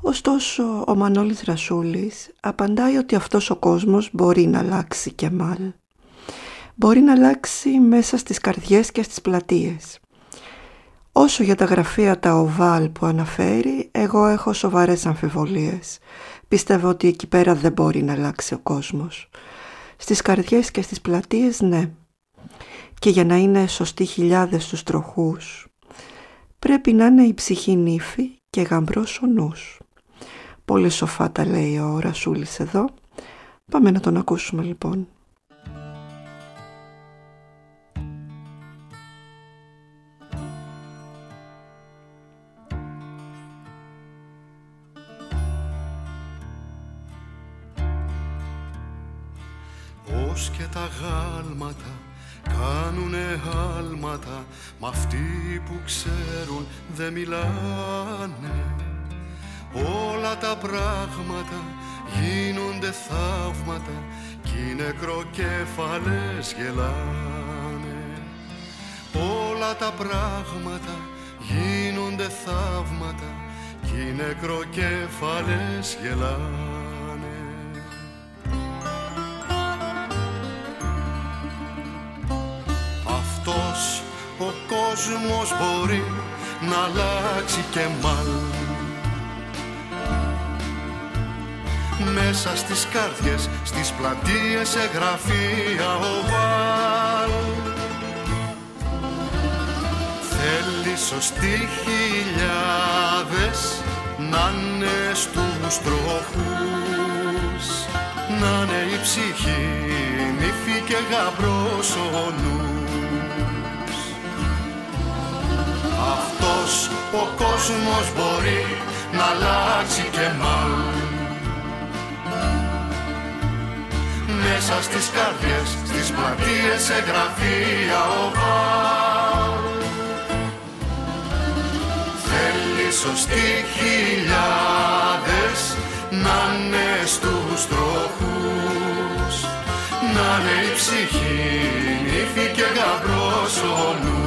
Ωστόσο ο Μανώλης Ρασούλης απαντάει ότι αυτός ο κόσμος μπορεί να αλλάξει και μάλ. Μπορεί να αλλάξει μέσα στις καρδιές και στις πλατείες. Όσο για τα γραφεία τα οβάλ που αναφέρει, Εγώ έχω σοβαρές αμφιβολίες. Πιστεύω ότι εκεί πέρα δεν μπορεί να αλλάξει ο κόσμος. Στις καρδιές και στις πλατείες ναι. Και για να είναι σωστοί χιλιάδες στους τροχούς, πρέπει να είναι η ψυχή νύφη και γαμπρός ο νους. Πολύ σοφά τα λέει ο Ρασούλης εδώ. Πάμε να τον ακούσουμε λοιπόν. Πώς και τα γάλματα κάνουνε άλματα Μ' αυτοί που ξέρουν δεν μιλάνε. Όλα τα πράγματα γίνονται θαύματα Κι οι νεκροκέφαλες γελάνε. Όλα τα πράγματα γίνονται θαύματα Κι οι νεκροκέφαλες γελάνε ο κόσμος μπορεί να αλλάξει και μάλλον μέσα στις κάρδιες, στις πλατείες, σε γραφεία οβάλ. Θέλει σωστοί χιλιάδες να είναι στους τροχούς να είναι η ψυχή νύφη και γαμπρός ο νους. Αυτός ο κόσμος μπορεί να αλλάξει και μάλλον μέσα στις καρδιές, στις πλατείες, σε γραφεία οβάλ. Θέλει σωστοί χιλιάδες να είναι στους τροχούς να είναι η ψυχή νύφη και γαμπρός ο νους.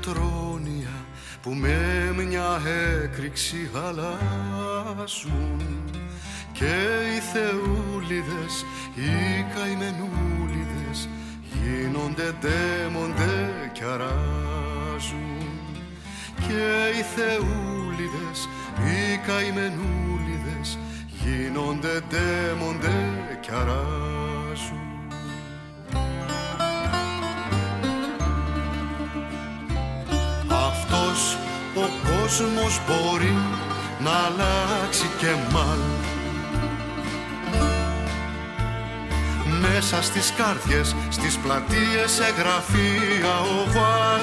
Κρύβουνε τρόνια που με μια έκρηξη αλλάζουν και οι θεούλιδες, οι καημενούλιδες γίνονται ντέμοντε κι αράζουν. Και οι θεούλιδες, οι καημενούλιδες γίνονται ντέμοντε κι αράζουν κόσμος μπορεί να αλλάξει και μάλλον. Μέσα στις κάρδιες, στις πλατείες, σε γραφεία οβάλ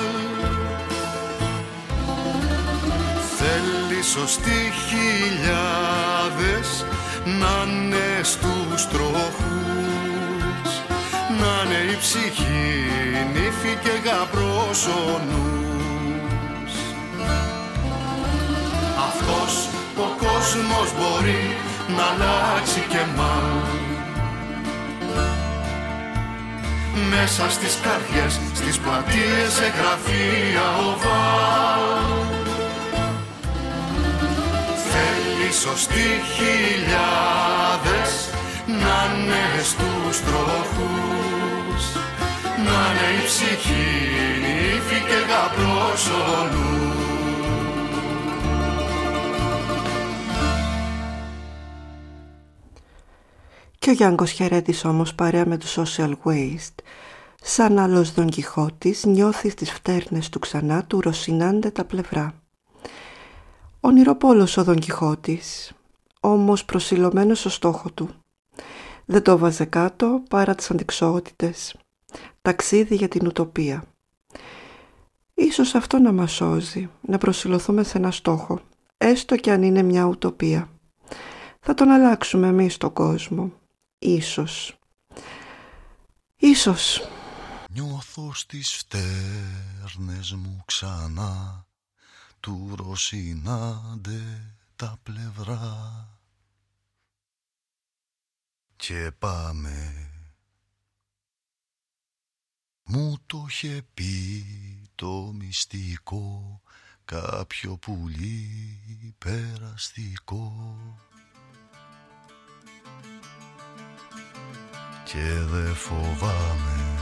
Θέλει σωστοί χιλιάδες να είναι στους τροχούς. Να είναι η ψυχή νύφη και γαμπρός ο νους. Ο κόσμος μπορεί να αλλάξει και μάλλον μέσα στις καρδιές, στις πλατείες, σε γραφεία οβάλ. Θέλει σωστοί χιλιάδες να είναι στους τροχούς. Να είναι η ψυχή νύφη και γαμπρός ο Και ο Γιάνγκος Χερέτης όμως παρέα με το Social Waste σαν άλλος Δον Κιχώτης νιώθει στις φτέρνες του ξανά του ρωσινάνται τα πλευρά. Ονειροπόλος ο Δον Κιχώτης, όμως προσιλωμένος στο στόχο του. Δεν το βάζε κάτω παρά τις αντικσότητες. Ταξίδι για την ουτοπία. Ίσως αυτό να μας σώζει, να προσιλωθούμε σε ένα στόχο, έστω και αν είναι μια ουτοπία. Θα τον αλλάξουμε εμείς τον κόσμο. Ίσως. Ίσως. Νιώθω στις φτέρνες μου ξανά του ρωσινάντε τα πλευρά και πάμε Μου το είχε πει το μυστικό κάποιο πουλί περαστικό και δε φοβάμαι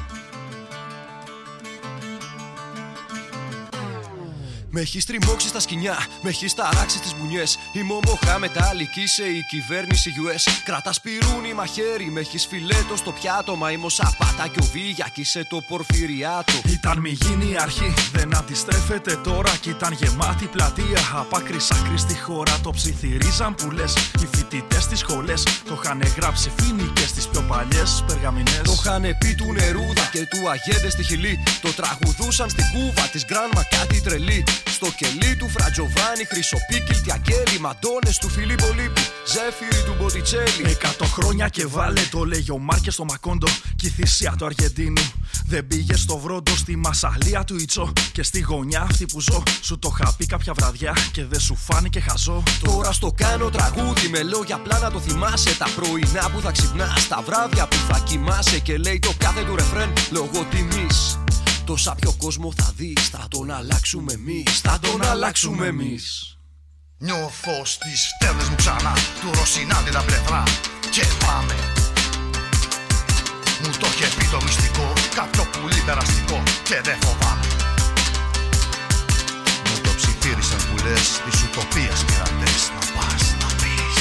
Με έχεις τριμώξει στα σκηνιά, με έχεις ταράξει τις μπουνιές. Η μομοχά μετάλλικη σε η κυβέρνηση US. Κρατάς πυρούνι μαχαίρι, με έχεις φιλέτο στο πιάτο. Μα η μοσαπάτα και ο Βίγιακη σε το πορφυριάτο. Ήταν μη γίνει η αρχή, δεν αντιστρέφεται τώρα. Κι ήταν γεμάτη πλατεία. Απ' άκρη άκρη στη χώρα το ψιθυρίζαν που λες. Οι φοιτητές στις σχολές το είχαν γράψει φίνικε στις πιο παλιές περγαμηνές. Το είχαν πει του νερούδα και του αγέντε στη χιλή. Το τραγουδούσαν στην κούβα της γκράνμα κάτι τρελή. Στο κελί του Φρατζοβάνι, Χρυσοπίκυλ, Τιακέλη, Μαντώνες του Φιλίππο Λίπη, Ζέφυρη του Μποτιτσέλη. Εκατό χρόνια και βάλε το λέγει ο Μάρκες στο Μακόντο. Κι η θυσία του Αργεντίνου. Δεν πήγε στο βρόντο στη μασαλία του Ιτσό. Και στη γωνιά αυτή που ζω. Σου το είχα πει κάποια βραδιά και δεν σου φάνηκε χαζό. Τώρα στο κάνω τραγούδι με λόγια απλά να το θυμάσαι. Τα πρωινά που θα ξυπνάς, τα βράδια που θα κοιμάσαι. Και λέει το κάθε του ρεφρέν λόγω τιμής. Τόσα πιο κόσμο θα δεις Θα τον αλλάξουμε εμείς Θα τον αλλάξουμε εμείς. Νιώθω στις φτέρνες μου ξανά Του Ρωσινάντη τα πλευρά. Και πάμε. Μου το είχε πει το μυστικό Κάποιο πουλί περαστικό Και δεν φοβάμαι. Μου το ψιθύρισαν που λες Της ουτοπίας πειρατές Να πας να πεις.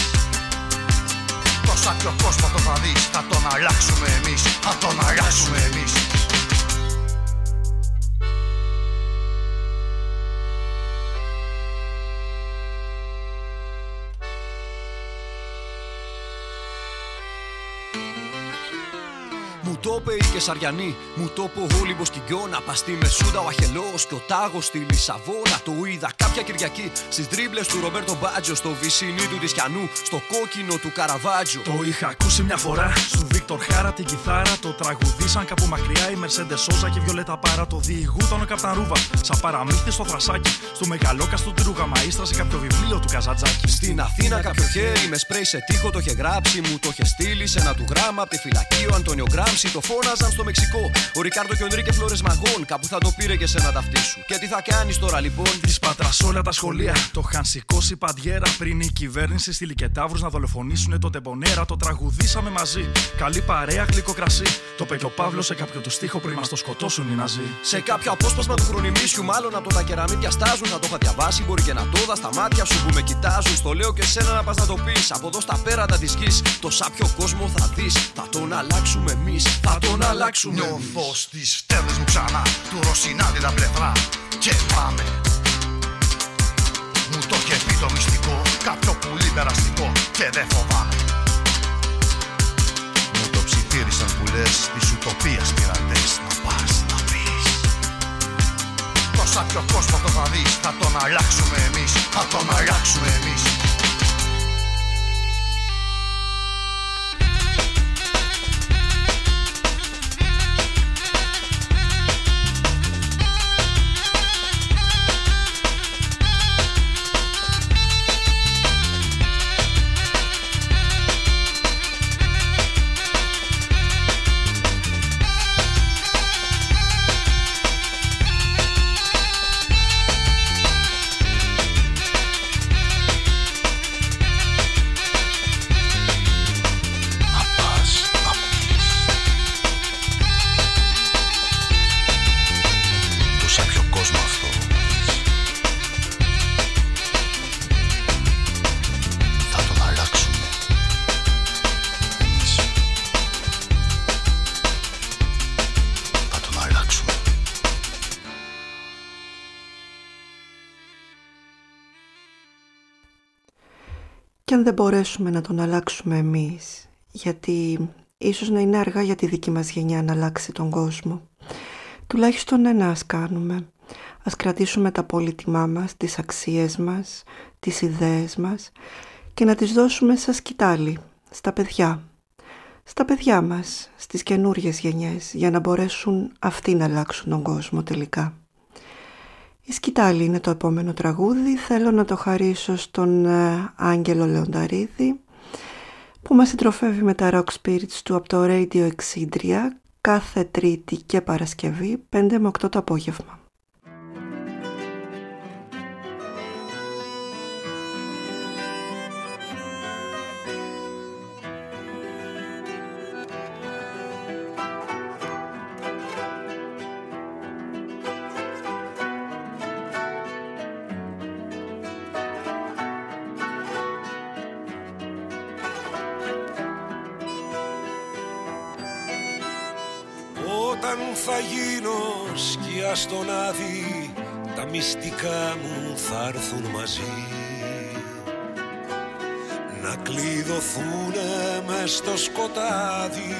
Τόσα πιο κόσμο το θα δεις Θα τον αλλάξουμε εμείς Θα τον αλλάξουμε εμείς το είπε η Κεσαριανή, μου το είπε ο Όλυμπο Κιγκιόνα. Πας στη Μεσούντα ο Αχελός και ο Τάγος στη Λισαβόνα. Το είδα κάποια Κυριακή στις τρίπλε του Ρομπέρτο Μπάτζο. Στο βυσινί του Τισκιανού, στο κόκκινο του Καραβάτζο. Το είχα ακούσει μια φορά στο Βίκτορ Χάρα την κιθάρα. Το τραγουδίσαν κάπου μακριά η Μερσέντε Σόζα και Βιολέτα Πάρα. Το διηγούταν ο Καπταρούβα. Σαν παραμύθι στο θρασάκι. Στο μεγαλόκαστο του Ρουγαμαίστρα σε κάποιο βιβλίο του Καζατζάκη. Στην Αθήνα κάποιο χέρι με σπρέι σε τείχο το είχε γράψει. Μου το είχε στείλει σε ένα του γράμμα από τη φυλακή ο Αντώνιο Γκράμψη το φώναζαν στο Μεξικό. Ο Ρικάρντο και ο Νρίκε Φλόρε Μαγών. Κάπου θα το πήρε και σε ένα ταυτί σου. Και τι θα κάνεις τώρα λοιπόν; Της πατράς όλα τα σχολεία. Το είχαν σηκώσει παντιέρα πριν η κυβέρνηση στείλει και τάβρους να δολοφονήσουν το τεμπονέρα. Το τραγουδήσαμε μαζί. Καλή παρέα, γλυκό κρασί. Το πέτει ο Παύλος σε κάποιο του στίχο πριν μας το σκοτώσουν οι Ναζί. Σε κάποιο απόσπασμα του χρονιμίσιου, μάλλον από το τα κεραμίδια στάζουν. Θα το είχα διαβάσει, μπορεί και να το δα στα μάτια σου που με κοιτάζουν. Στο λέω και σένα να πας να το πεις. Από εδώ στα πέρατα της γης. Το σάπιο κόσμο θα δεις. Θα τον αλλάξουμε εμείς. Θα τον αλλάξουμε Νιώθω στις φτέρνες μου ξανά Του Ρωσινάδη τα πλευρά. Και πάμε. Μου το είχε πει το μυστικό Κάποιο πουλί περαστικό Και δεν φοβάμαι. Μου το ψιθύρισαν που λες Της ουτοπίας πειρατές. Να πας να πεις. Τόσα πιο κόσμο το θα δεις Θα τον αλλάξουμε εμείς. Θα τον αλλάξουμε εμείς μπορέσουμε να τον αλλάξουμε εμείς, γιατί ίσως να είναι αργά για τη δική μας γενιά να αλλάξει τον κόσμο, τουλάχιστον ένα ας κάνουμε. Ας κρατήσουμε τα πολύτιμά μας, τις αξίες μας, τις ιδέες μας και να τις δώσουμε σαν σκητάλη, στα παιδιά. Στα παιδιά μας, στις καινούριες γενιές, για να μπορέσουν αυτοί να αλλάξουν τον κόσμο τελικά. Η σκητάλη είναι το επόμενο τραγούδι. Θέλω να το χαρίσω στον ε, Άγγελο Λεονταρίδη που μας συντροφεύει με τα rock spirits του από το Radio Exidria κάθε Τρίτη και Παρασκευή 5 με 8 το απόγευμα. Έρθουν μαζί. Να κλειδωθούνε μες στο σκοτάδι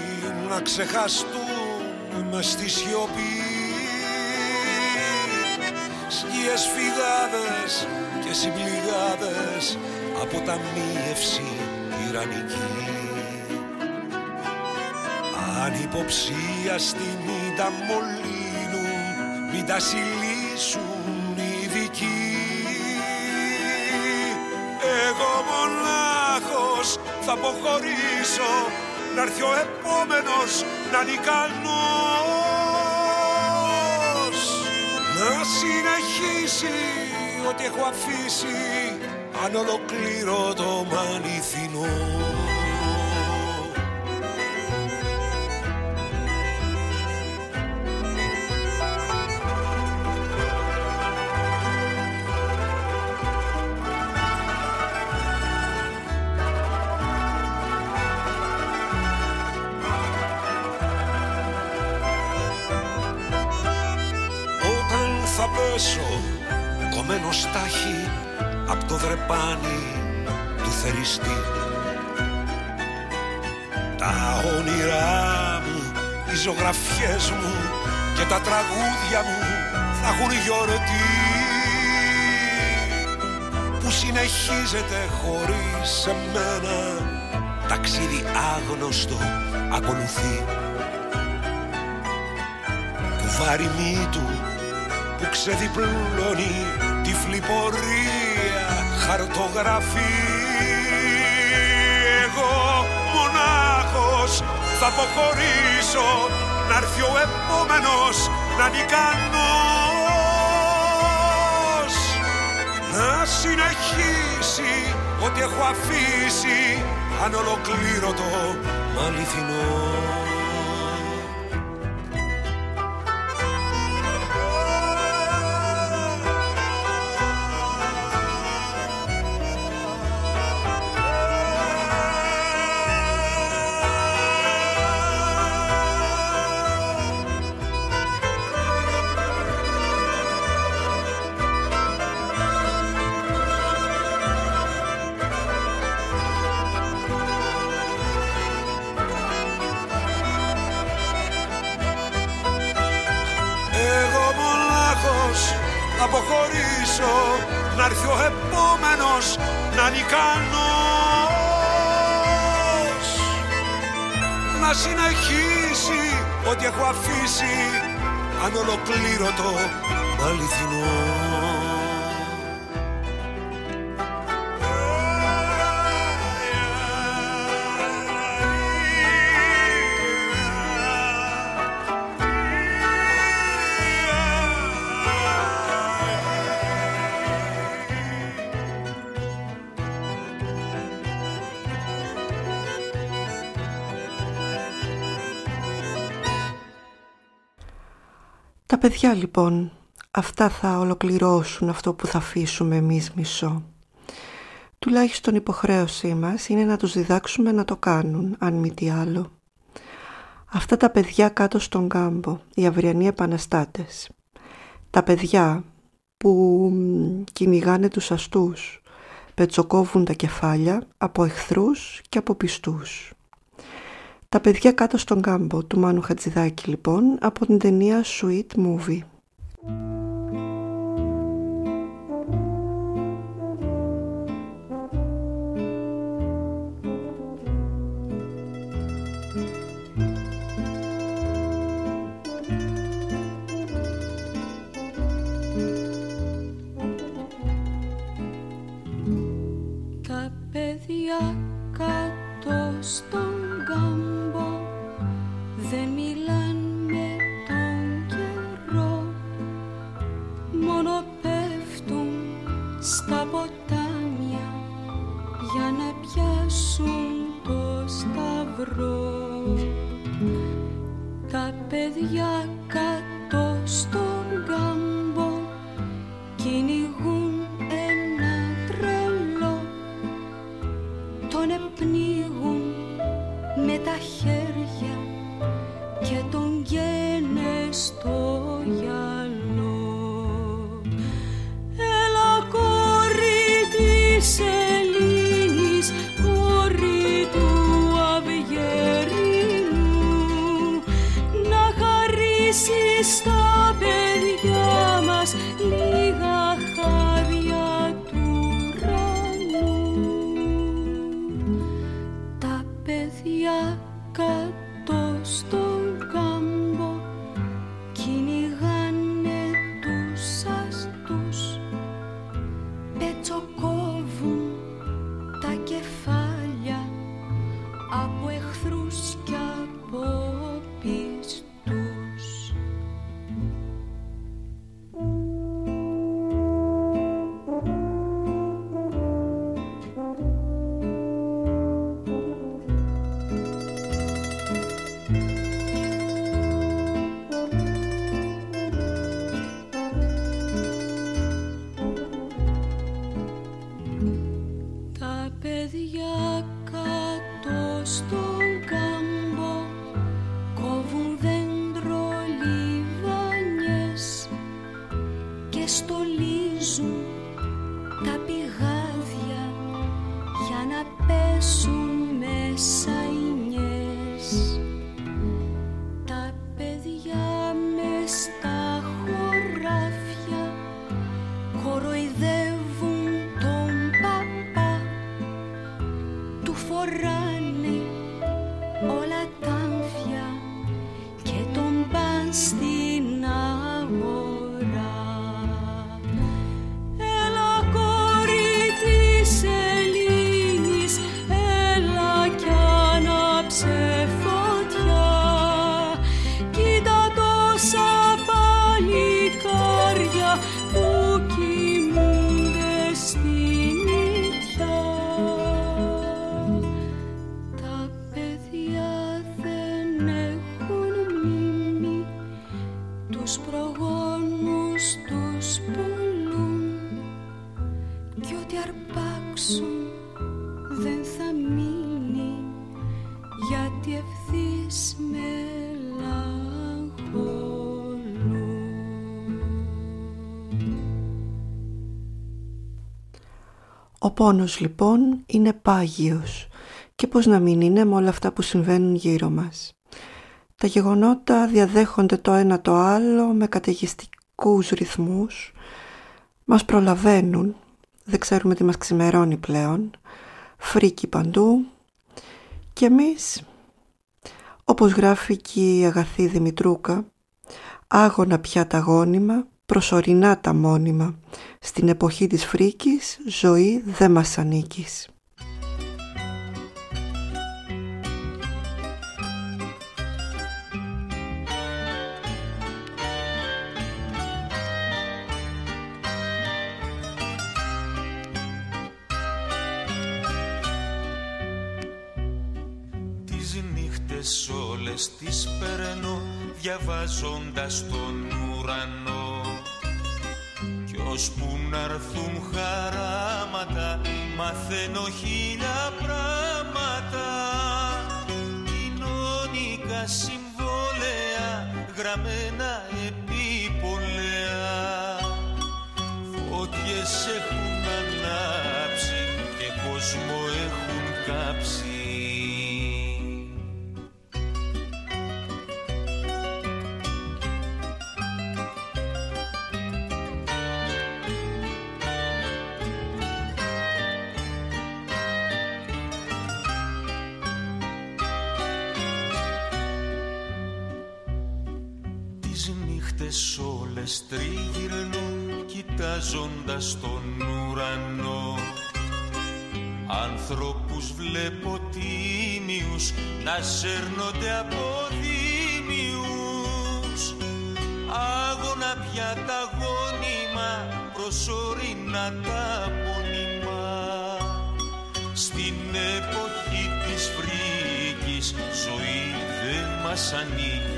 να ξεχαστούν μες στη σιωπή. Σκιές φυγάδες και συμπληγάδες από τα μίευση τυραννική. Αν υποψία στη μήτα μολύ μην τα συλλήσουν οι δικοί Εγώ μονάχος. Θα αποχωρήσω να έρθει ο επόμενος να νικανός να συνεχίσει ό,τι έχω αφήσει αν ολοκλήρω αληθινό κομμένο ζωγραφιές μου και τα τραγούδια μου θα έχουν γιορτή. Που συνεχίζεται χωρίς εμένα ταξίδι άγνωστο ακολουθεί. Κουβάρι του που ξεδιπλώνει τη φλιπορία χαρτογραφή. Εγώ μονάχος θα αποχωρήσω να έρθει ο επόμενος να νικανός να συνεχίσει ό,τι έχω αφήσει ανολοκλήρωτο μ' αληθινό παιδιά λοιπόν, αυτά θα ολοκληρώσουν αυτό που θα αφήσουμε εμείς μισό. Τουλάχιστον υποχρέωσή μας είναι να τους διδάξουμε να το κάνουν, αν μη τι άλλο. Αυτά τα παιδιά κάτω στον κάμπο, οι αυριανοί επαναστάτες. Τα παιδιά που κυνηγάνε τους αστούς, πετσοκόβουν τα κεφάλια από εχθρούς και από πιστούς. Τα παιδιά κάτω στον κάμπο του Μάνου Χατζηδάκη λοιπόν από την ταινία Sweet Movie. Τα παιδιά κάτω στον παιδιά πόνος λοιπόν είναι πάγιος. Και πώς να μην είναι με όλα αυτά που συμβαίνουν γύρω μας. Τα γεγονότα διαδέχονται το ένα το άλλο με καταιγιστικούς ρυθμούς, μας προλαβαίνουν, δεν ξέρουμε τι μας ξημερώνει πλέον, φρίκι παντού. Και εμείς, όπως γράφει και η αγαθή Δημητρούκα, άγωνα πια τα γόνιμα, προσωρινά τα μόνιμα. Στην εποχή της φρίκης ζωή δεν μας ανήκεις. Τις νύχτες όλες τις περνώ διαβάζοντας τον ουρανό κι ώσπου να έρθουν χαράματα μαθαίνω χίλια πράγματα. Κοινωνικά συμβόλαια γραμμένα επί πολέα φωτιές έχουν ανάψει και κόσμο έχουν κάψει νύχτες όλες τριγυρνώ κοιτάζοντας τον ουρανό. Ανθρώπους βλέπω τίμιους να σέρνονται από δίμιους. Άγωνα πια τα γόνιμα προσωρινά τα πονημά Στην εποχή της φρίκης ζωή δεν μας ανήκει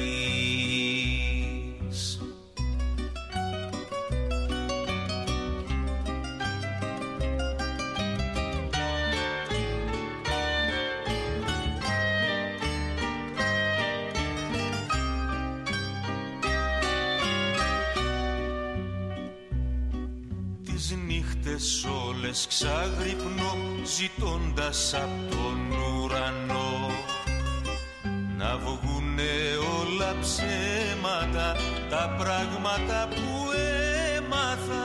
όλες ξαγρυπνώ ζητώντας από τον ουρανό. Να βγουνε όλα ψέματα τα πράγματα που έμαθα.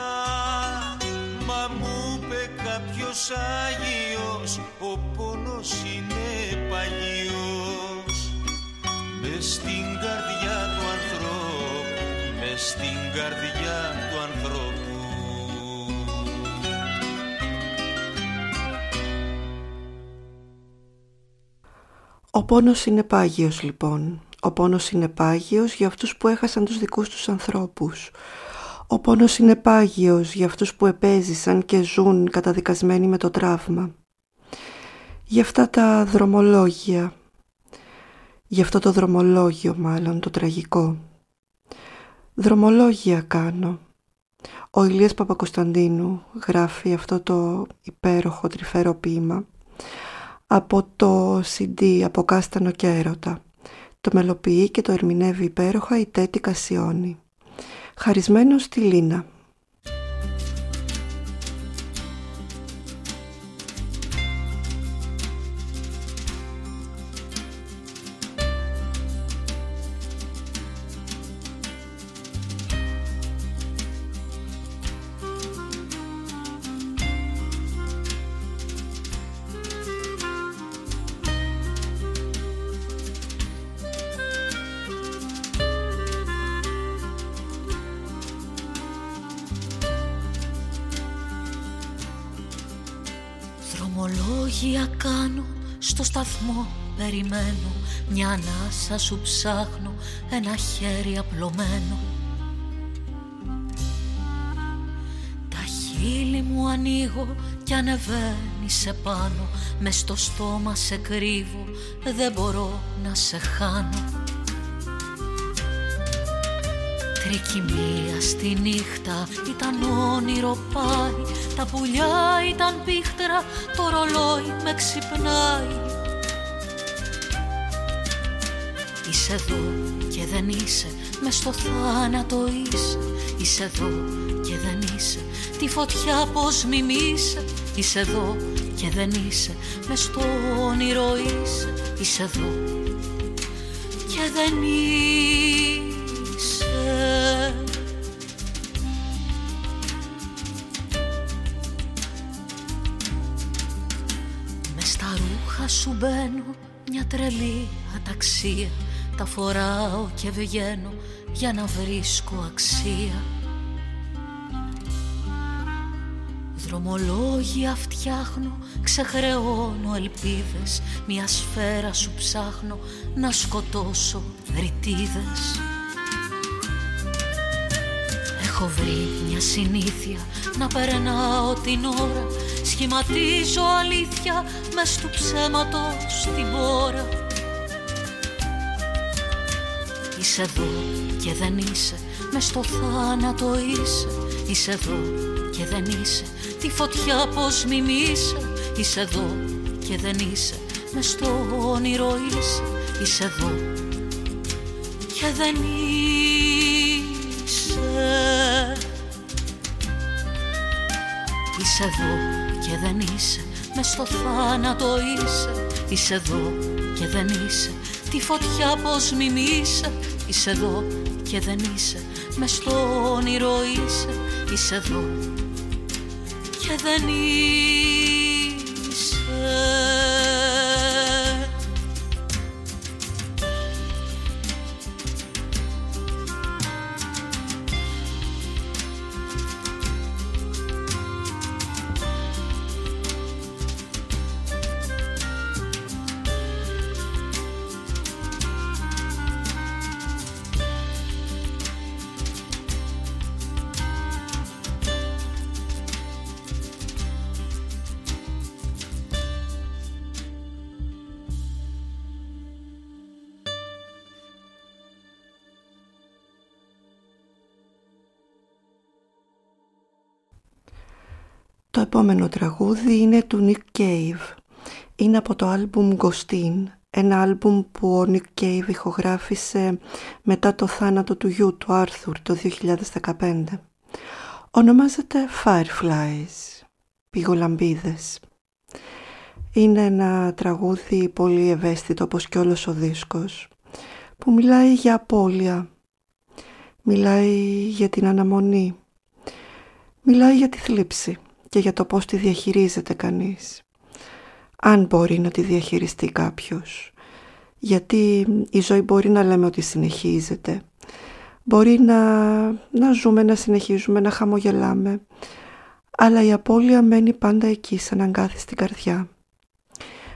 Μα μου είπε κάποιος Άγιος ο πόνος είναι παλιός. Μες στην καρδιά του ανθρώπου μες στην καρδιά του ανθρώπου Ο πόνος είναι πάγιος λοιπόν. Ο πόνος είναι πάγιος για αυτούς που έχασαν τους δικούς τους ανθρώπους. Ο πόνος είναι πάγιος για αυτούς που επέζησαν και ζουν καταδικασμένοι με το τραύμα. Για αυτά τα δρομολόγια, για αυτό το δρομολόγιο μάλλον, το τραγικό. Δρομολόγια κάνω. Ο Ηλίας Παπακοσταντίνου γράφει αυτό το υπέροχο τρυφέρο ποίημα από το CD από Κάστανο και Έρωτα. Το μελοποιεί και το ερμηνεύει υπέροχα η Τέτη Κασιόνη. Χαρισμένο στη Λίνα. Μια ανάσα σου ψάχνω Ένα χέρι απλωμένο. Τα χείλη μου ανοίγω Κι ανεβαίνει σε πάνω. Μες στο στόμα σε κρύβω Δεν μπορώ να σε χάνω. Τρικυμία στη νύχτα ήταν όνειρο πάει Τα πουλιά ήταν πίχτρα, το ρολόι με ξυπνάει Είσαι εδώ και δεν είσαι μες στο θάνατο είσαι. Είσαι εδώ και δεν είσαι τη φωτιά πως μιμήσε Είσαι εδώ και δεν είσαι μες στο όνειρο είσαι. Είσαι εδώ και δεν είσαι. Μες στα ρούχα σου μπαίνω μια τρελή αταξία τα φοράω και βγαίνω για να βρίσκω αξία. Δρομολόγια φτιάχνω, ξεχρεώνω ελπίδες. Μια σφαίρα σου ψάχνω να σκοτώσω ρητίδες Έχω βρει μια συνήθεια να περνάω την ώρα. Σχηματίζω αλήθεια μες του ψέματος την πόρα Είσαι εδώ και δεν είσαι μες στο θάνατο είσαι. Είσαι εδώ και δεν είσαι τη φωτιά πως μιμήσε. Είσαι εδώ και δεν είσαι μες στο όνειρο είσαι. Είσαι εδώ και δεν είσαι. Είσαι εδώ και δεν είσαι μες στο θάνατο είσαι. Είσαι εδώ και δεν είσαι τη φωτιά πως μιμήσε Είσαι εδώ και δεν είσαι. Μες στο όνειρο είσαι. Είσαι εδώ και δεν είσαι επόμενο τραγούδι είναι του Nick Cave. Είναι από το άλμπουμ Ghostin, ένα άλμπουμ που ο Nick Cave ηχογράφησε μετά το θάνατο του γιού του Άρθουρ το 2015. Ονομάζεται Fireflies. Πηγολαμπίδες. Είναι ένα τραγούδι πολύ ευαίσθητο όπως και όλος ο δίσκος που μιλάει για απώλεια, μιλάει για την αναμονή, μιλάει για τη θλίψη και για το πώς τη διαχειρίζεται κανείς. Αν μπορεί να τη διαχειριστεί κάποιος. Γιατί η ζωή μπορεί να λέμε ότι συνεχίζεται. Μπορεί να, να ζούμε, να συνεχίζουμε, να χαμογελάμε. Αλλά η απώλεια μένει πάντα εκεί σαν αγκάθι στην καρδιά.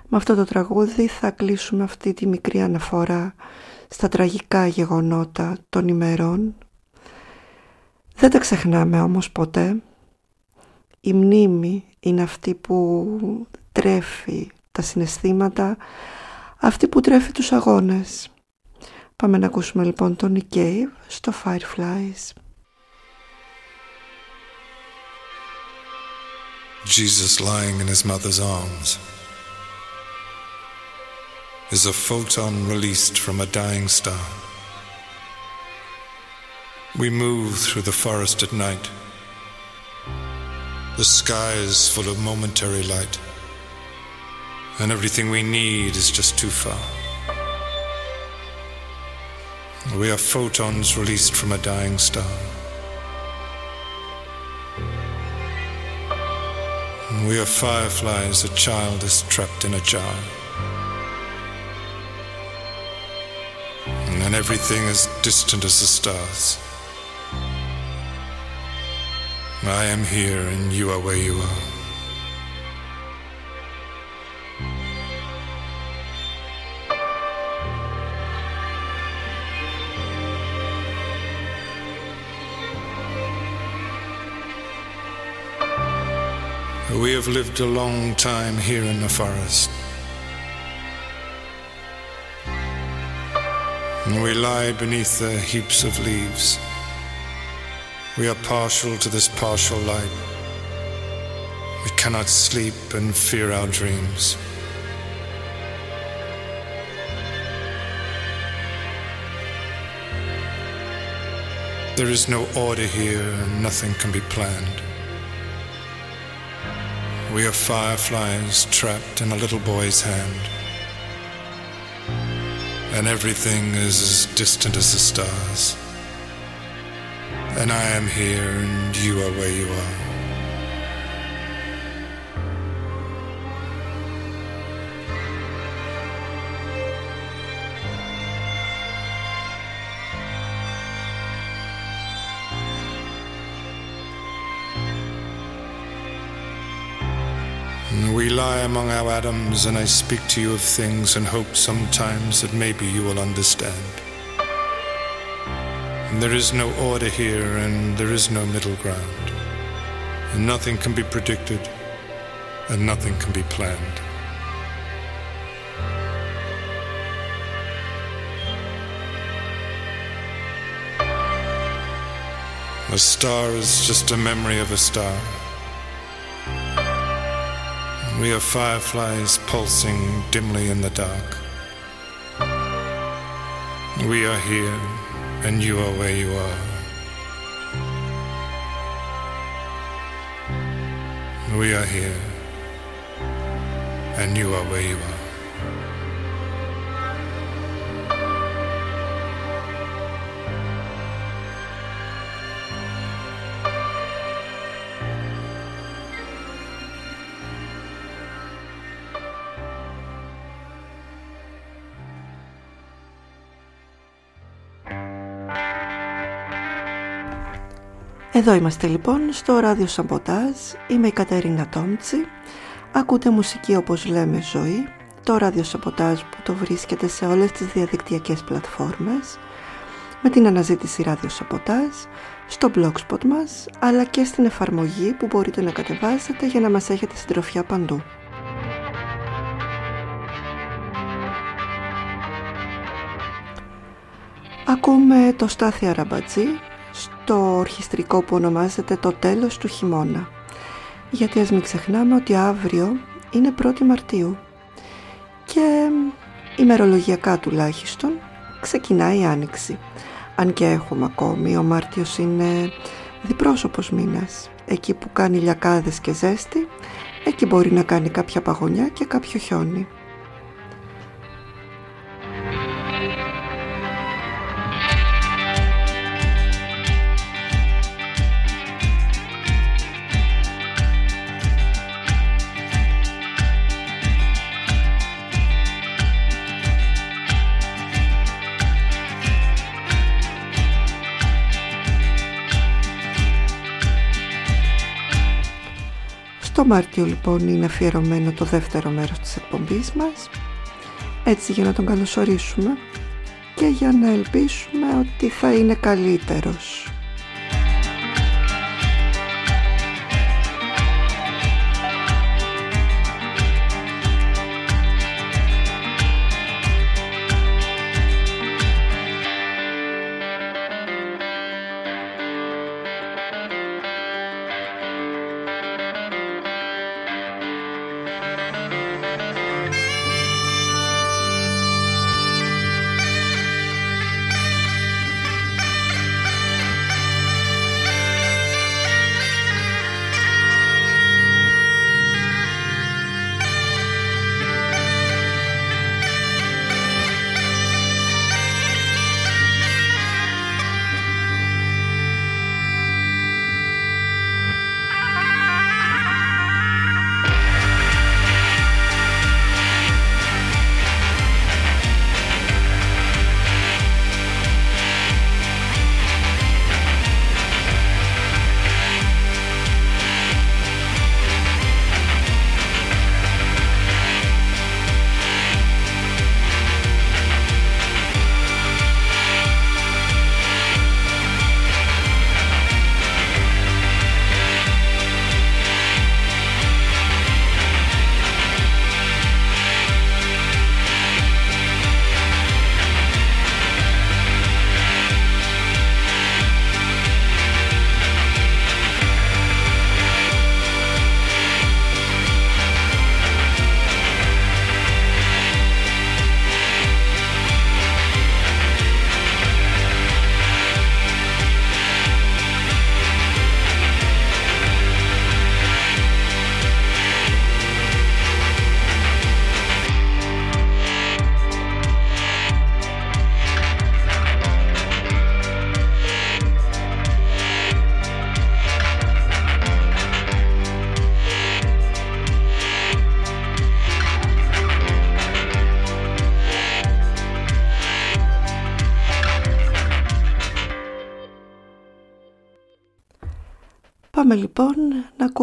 Με αυτό το τραγούδι θα κλείσουμε αυτή τη μικρή αναφορά στα τραγικά γεγονότα των ημερών. Δεν τα ξεχνάμε όμως ποτέ. Η μνήμη είναι αυτή που τρέφει τα συναισθήματα, αυτή που τρέφει τους αγώνες. Πάμε να ακούσουμε λοιπόν τον Nick Cave στο Fireflies. Jesus lying in his mother's arms is a photon released from a dying star. We move through the forest at night. The sky is full of momentary light, and everything we need is just too far. We are photons released from a dying star. We are fireflies, a child is trapped in a jar. And everything as distant as the stars. I am here and you are where you are. We have lived a long time here in the forest. And we lie beneath the heaps of leaves. We are partial to this partial light. We cannot sleep and fear our dreams. There is no order here and nothing can be planned. We are fireflies trapped in a little boy's hand. And everything is as distant as the stars. And I am here and you are where you are. We lie among our atoms, and I speak to you of things and hope sometimes that maybe you will understand. There is no order here, and there is no middle ground. And nothing can be predicted, and nothing can be planned. A star is just a memory of a star. We are fireflies pulsing dimly in the dark. We are here, and you are where you are. We are here, and you are where you are. Εδώ είμαστε λοιπόν στο ράδιο Σαμποτάζ, είμαι η Κατερίνα Τόμτσι, ακούτε μουσική όπως λέμε ζωή, το ράδιο Σαμποτάζ που το βρίσκεται σε όλες τις διαδικτυακές πλατφόρμες, με την αναζήτηση ράδιο Σαμποτάζ, στο blogspot μας, αλλά και στην εφαρμογή που μπορείτε να κατεβάσετε για να μας έχετε συντροφιά παντού. Ακούμε το Στάθη Αραμπατζή στο ορχιστρικό που ονομάζεται «Το τέλος του χειμώνα». Γιατί ας μην ξεχνάμε ότι αύριο είναι 1η Μαρτίου και ημερολογιακά τουλάχιστον ξεκινάει η Άνοιξη. Αν και έχουμε ακόμη, ο Μάρτιος είναι Διπρόσωπος μήνας, εκεί που κάνει λιακάδες και ζέστη, εκεί μπορεί να κάνει κάποια παγωνιά και κάποιο χιόνι. Μάρτιο λοιπόν είναι αφιερωμένο το δεύτερο μέρος της εκπομπής μας έτσι για να τον καλωσορίσουμε και για να ελπίσουμε ότι θα είναι καλύτερος.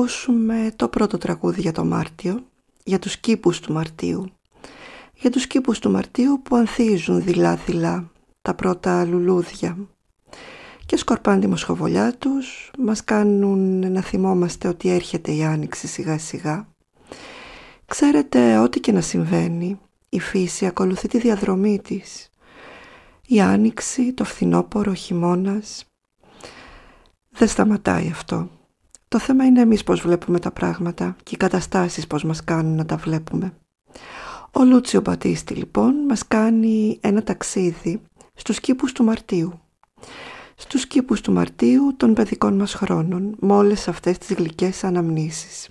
Ακούσουμε το πρώτο τραγούδι για το Μάρτιο, για τους κήπους του Μαρτίου. Για τους κήπους του Μαρτίου που ανθίζουν δειλά-δειλά τα πρώτα λουλούδια και σκορπάν τη μοσχοβολιά τους, μας κάνουν να θυμόμαστε ότι έρχεται η άνοιξη σιγά σιγά. Ξέρετε, ό,τι και να συμβαίνει, η φύση ακολουθεί τη διαδρομή της. Η άνοιξη, το φθινόπωρο, ο χειμώνας, δεν σταματάει αυτό. Το θέμα είναι εμείς πώς βλέπουμε τα πράγματα και οι καταστάσεις πώς μας κάνουν να τα βλέπουμε. Ο Λούτσιο Μπατίστη λοιπόν μας κάνει ένα ταξίδι στους κήπους του Μαρτίου. Στους κήπους του Μαρτίου των παιδικών μας χρόνων με όλες αυτές τις γλυκές αναμνήσεις.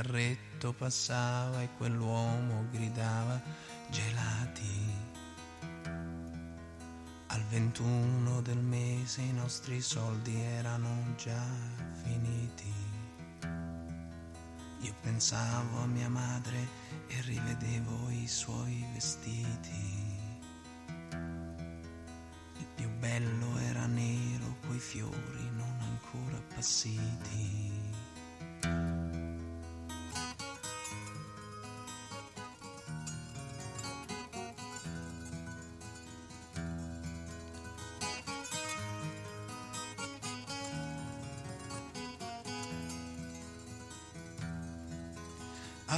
Carretto passava e quell'uomo gridava gelati. Al 21 del mese i nostri soldi erano già finiti. Io pensavo a mia madre e rivedevo i suoi vestiti. Il più bello era nero, coi fiori non ancora appassiti.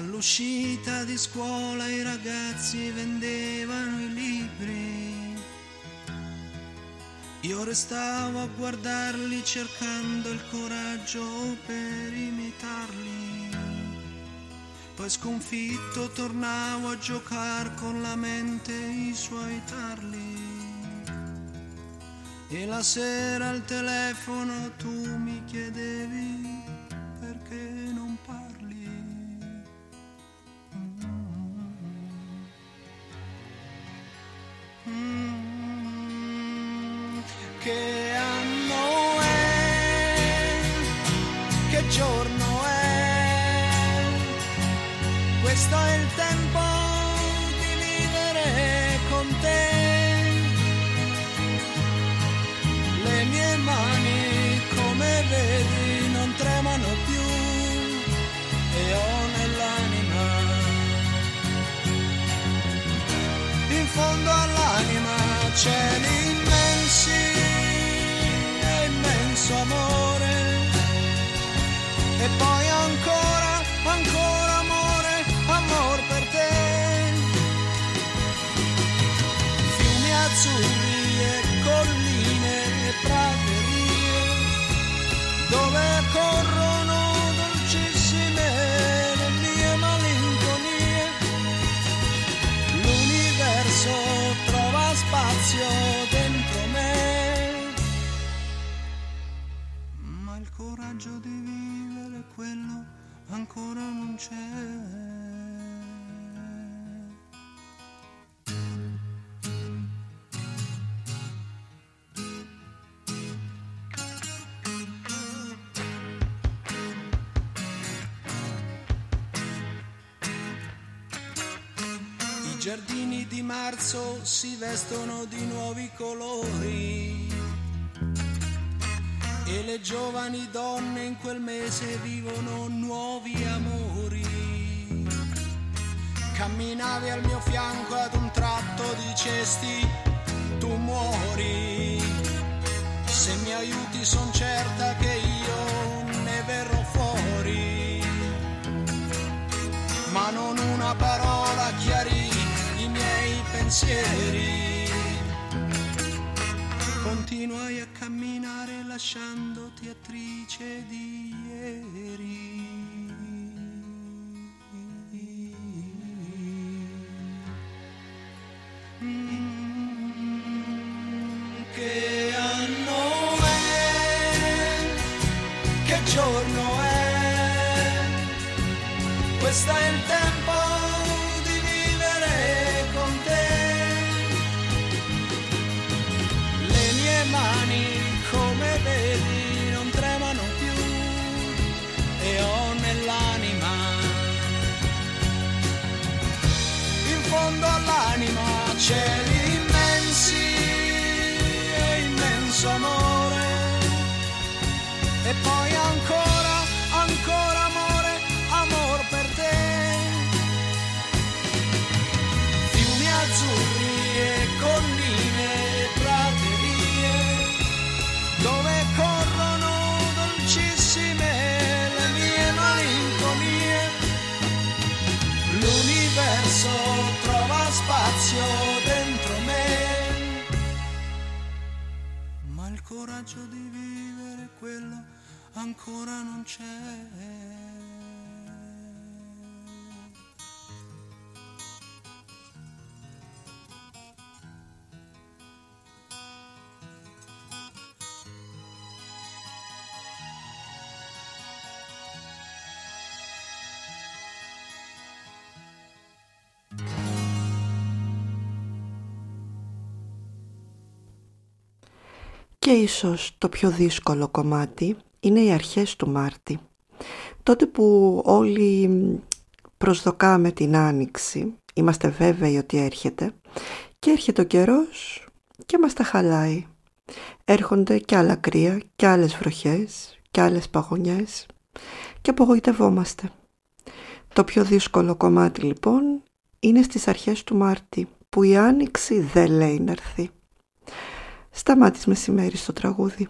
All'uscita di scuola i ragazzi vendevano i libri Io restavo a guardarli cercando il coraggio per imitarli. Poi sconfitto tornavo a giocare con la mente i suoi tarli. E la sera al telefono tu mi chiedevi esto no ancora non c'è. Και ίσως το πιο δύσκολο κομμάτι είναι οι αρχές του Μάρτη. Τότε που όλοι προσδοκάμε την Άνοιξη, είμαστε βέβαιοι ότι έρχεται και έρχεται ο καιρός και μας τα χαλάει. Έρχονται και άλλα κρύα και άλλες βροχές και άλλες παγωνιές και απογοητευόμαστε. Το πιο δύσκολο κομμάτι λοιπόν είναι στις αρχές του Μάρτη που η Άνοιξη δεν λέει να έρθει. Σταμάτης μεσημέρι στο τραγούδι.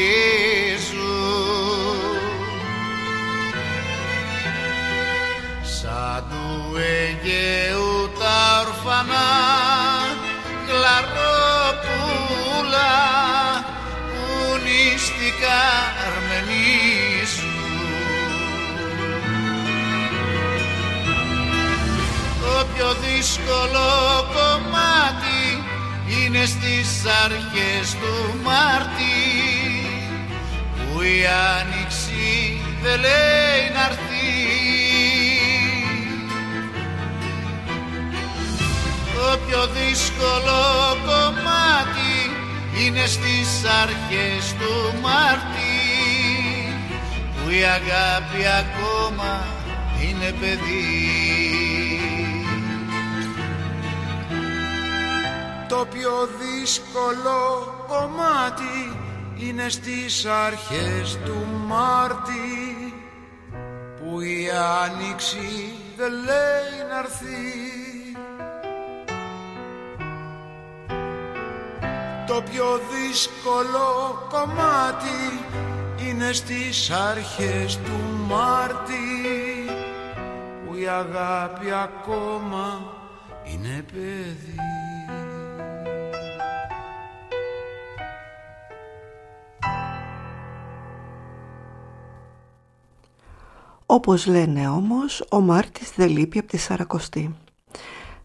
Τον βρίζουν σαν του Αιγαίου τα ορφανά γλαρόπουλα που νηστικά αρμενίζουν το πιο δύσκολο κομμάτι είναι στις αρχές του Μάρτη που η άνοιξη δεν λέει να Το πιο δύσκολο κομμάτι είναι στις αρχές του Μάρτη που η αγάπη ακόμα είναι παιδί. Το πιο δύσκολο κομμάτι είναι στις αρχές του Μάρτη που η άνοιξη δεν λέει να Το πιο δύσκολο κομμάτι είναι στις αρχές του Μάρτη που η αγάπη ακόμα είναι παιδί. Όπως λένε όμως, ο Μάρτης δεν λείπει από τη Σαρακοστή.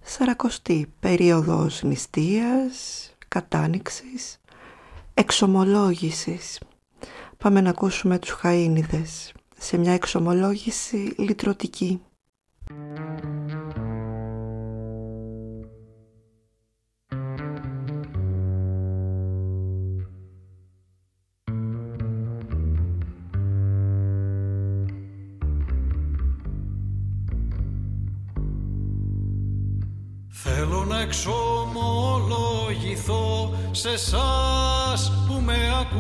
Σαρακοστή, περίοδος νηστείας, κατάνοιξης, εξομολόγησης. Πάμε να ακούσουμε τους Χαΐνιδες σε μια εξομολόγηση λυτρωτική. Εξομολογηθώ σε εσάς που με ακούτε.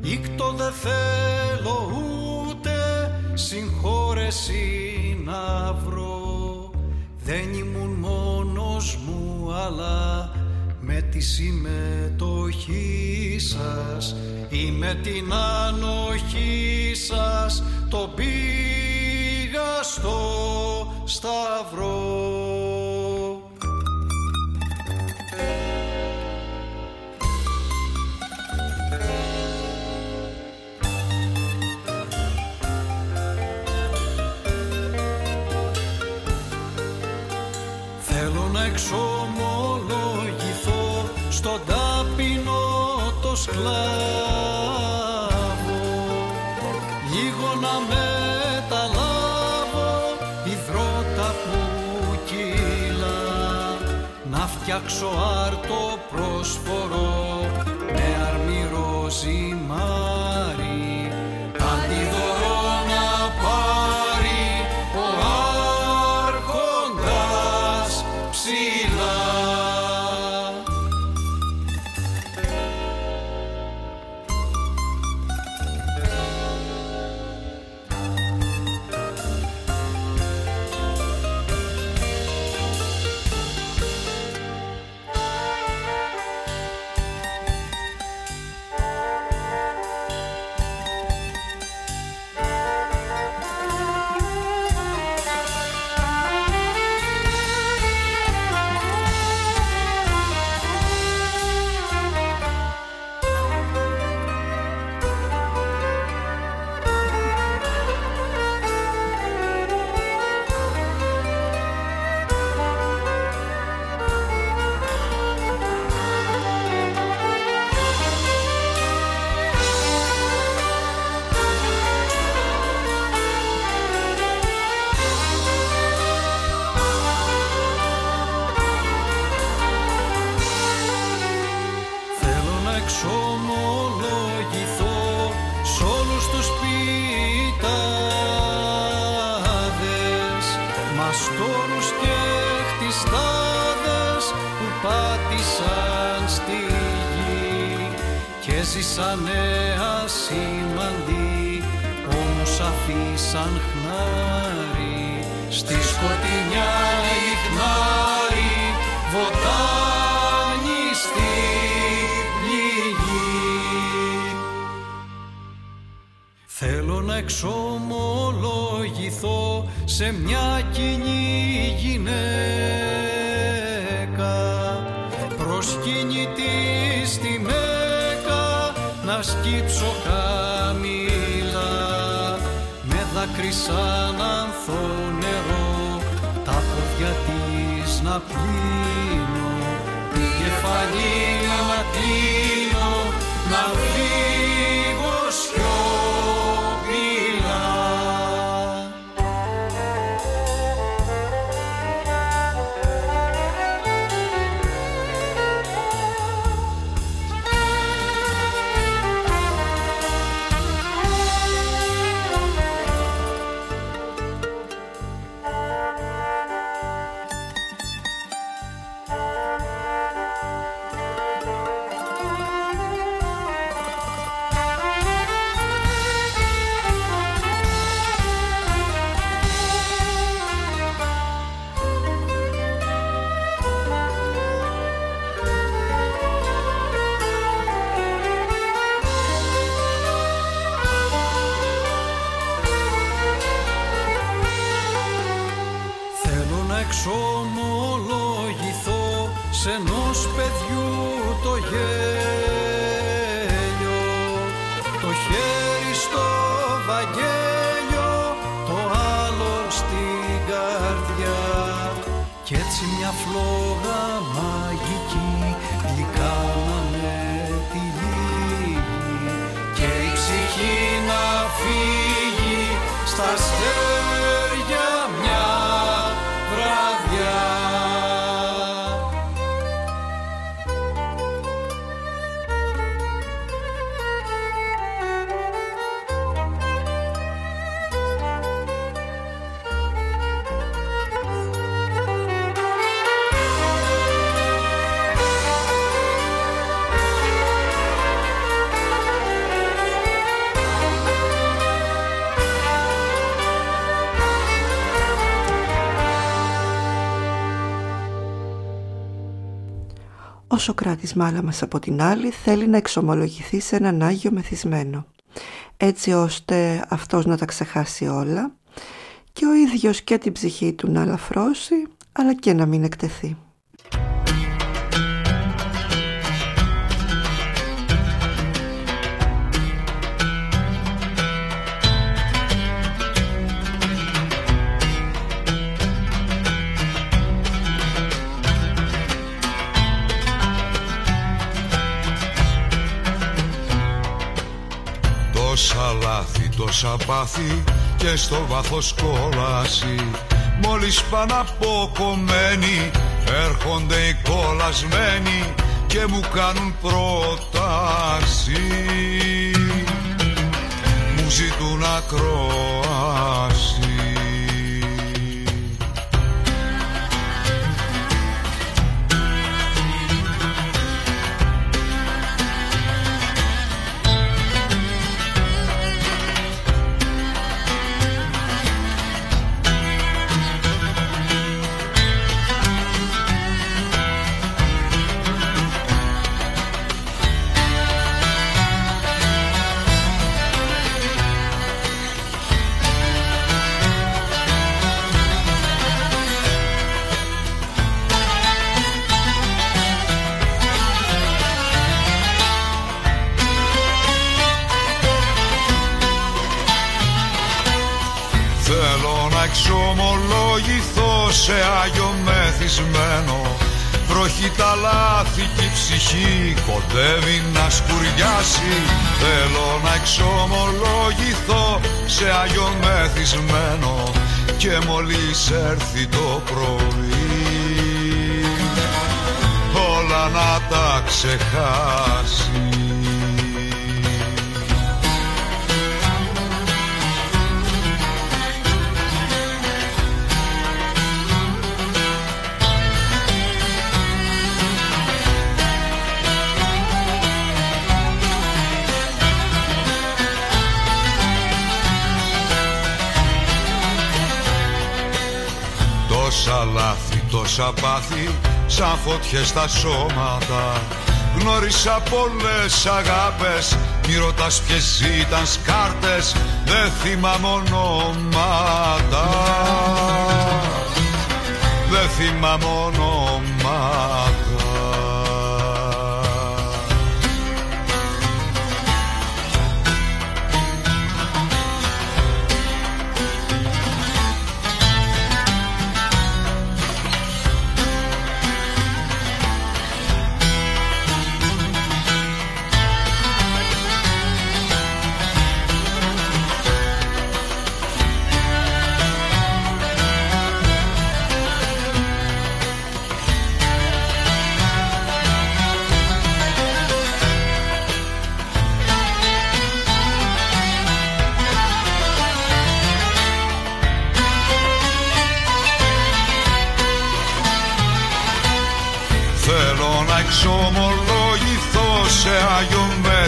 Ήκτο δεν θέλω ούτε συγχώρεση να βρω. Δεν ήμουν μόνος μου αλλά με τη συμμετοχή σας ή με την ανοχή σας το πήγα στο σταυρό. Θέλω να εξομολογηθώ στον ταπεινό το σκλάβο να φτιάξω άρτο πρόσφορο με αρμυρό ζυμάρι εξομολογηθώ σ' όλους τους πιτάδες Μαστόρους και χτιστάδες που πάτησαν στη γη και ζήσανε ασήμαντοι όμως αφήσαν χνάρι στη σκοτεινιά ιχνάρι βοτάνι εξομολογηθώ σε μια κοινή γυναίκα. Προσκυνητή στη Μέκα να σκύψω χαμηλά με δάκρυ σαν ανθό νερό τα πόδια της να πλύνω την κεφαλή να κλείνω Ο Σοκράτης Μάλαμας από την άλλη θέλει να εξομολογηθεί σε έναν Άγιο μεθυσμένο έτσι ώστε αυτός να τα ξεχάσει όλα και ο ίδιος και την ψυχή του να αλαφρώσει αλλά και να μην εκτεθεί. Λάθη, τόσα πάθη και στο βάθος κόλαση. Μόλις πάνε αποκομμένοι έρχονται οι κολλασμένοι και μου κάνουν πρόταση Μου ζητούν ακρόαση σε Άγιο μεθυσμένο. Βροχή τα λάθη και η ψυχή κοντεύει να σκουριάσει Θέλω να εξομολογηθώ σε Άγιο μεθυσμένο Και μόλις έρθει το πρωί. Όλα να τα ξεχάσει Τόσα λάθη, τόσα πάθη Σαν φωτιές στα σώματα. Γνώρισα πολλές αγάπες Μη ρωτάς ποιες ήταν σκάρτες Δεν θυμάμαι ονόματα. Δεν θυμάμαι ονόματα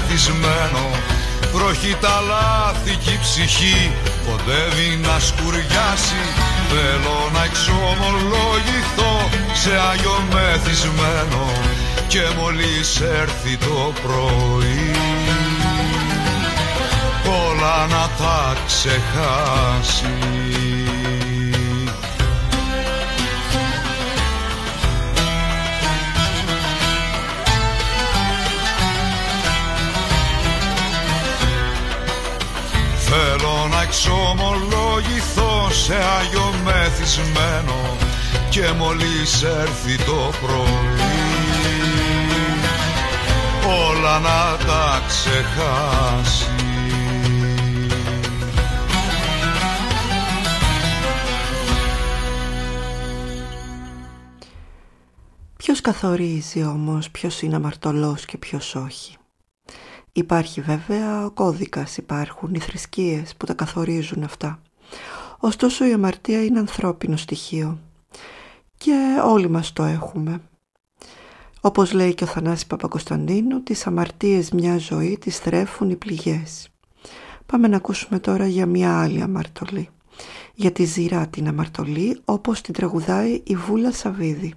Άγιο μεθυσμένο Βροχή τα λάθη και η ψυχή κοντεύει να σκουριάσει. Θέλω να εξομολογηθώ σε Άγιο μεθυσμένο Και μόλις έρθει το πρωί. Όλα να τα ξεχάσει Θέλω να εξομολογηθώ σε Άγιο μεθυσμένο και μόλις έρθει το πρωί όλα να τα ξεχάσει Ποιος καθορίζει όμως ποιος είναι αμαρτωλός και ποιος όχι; Υπάρχει βέβαια ο κώδικας, υπάρχουν οι θρησκείες που τα καθορίζουν αυτά. Ωστόσο η αμαρτία είναι ανθρώπινο στοιχείο και όλοι μας το έχουμε. Όπως λέει και ο Θανάσης Παπακοσταντίνου, τις αμαρτίες μια ζωή τις θρέφουν οι πληγές. Πάμε να ακούσουμε τώρα για μια άλλη αμαρτωλή. Για τη ζηρά την αμαρτωλή όπως την τραγουδάει η Βούλα Σαβίδη.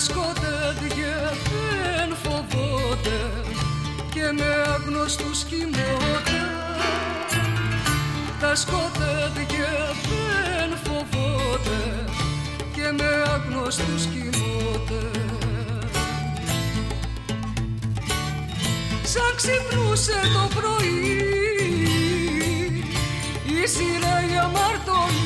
Σκοτάδια δεν φοβόνται και με άγνωστους κοιμώνται. Τα σκοτάδια δεν φοβόνται και με άγνωστους κοιμώνται. Σαν ξυπνούσε το πρωί η σειρά η αμαρτωλή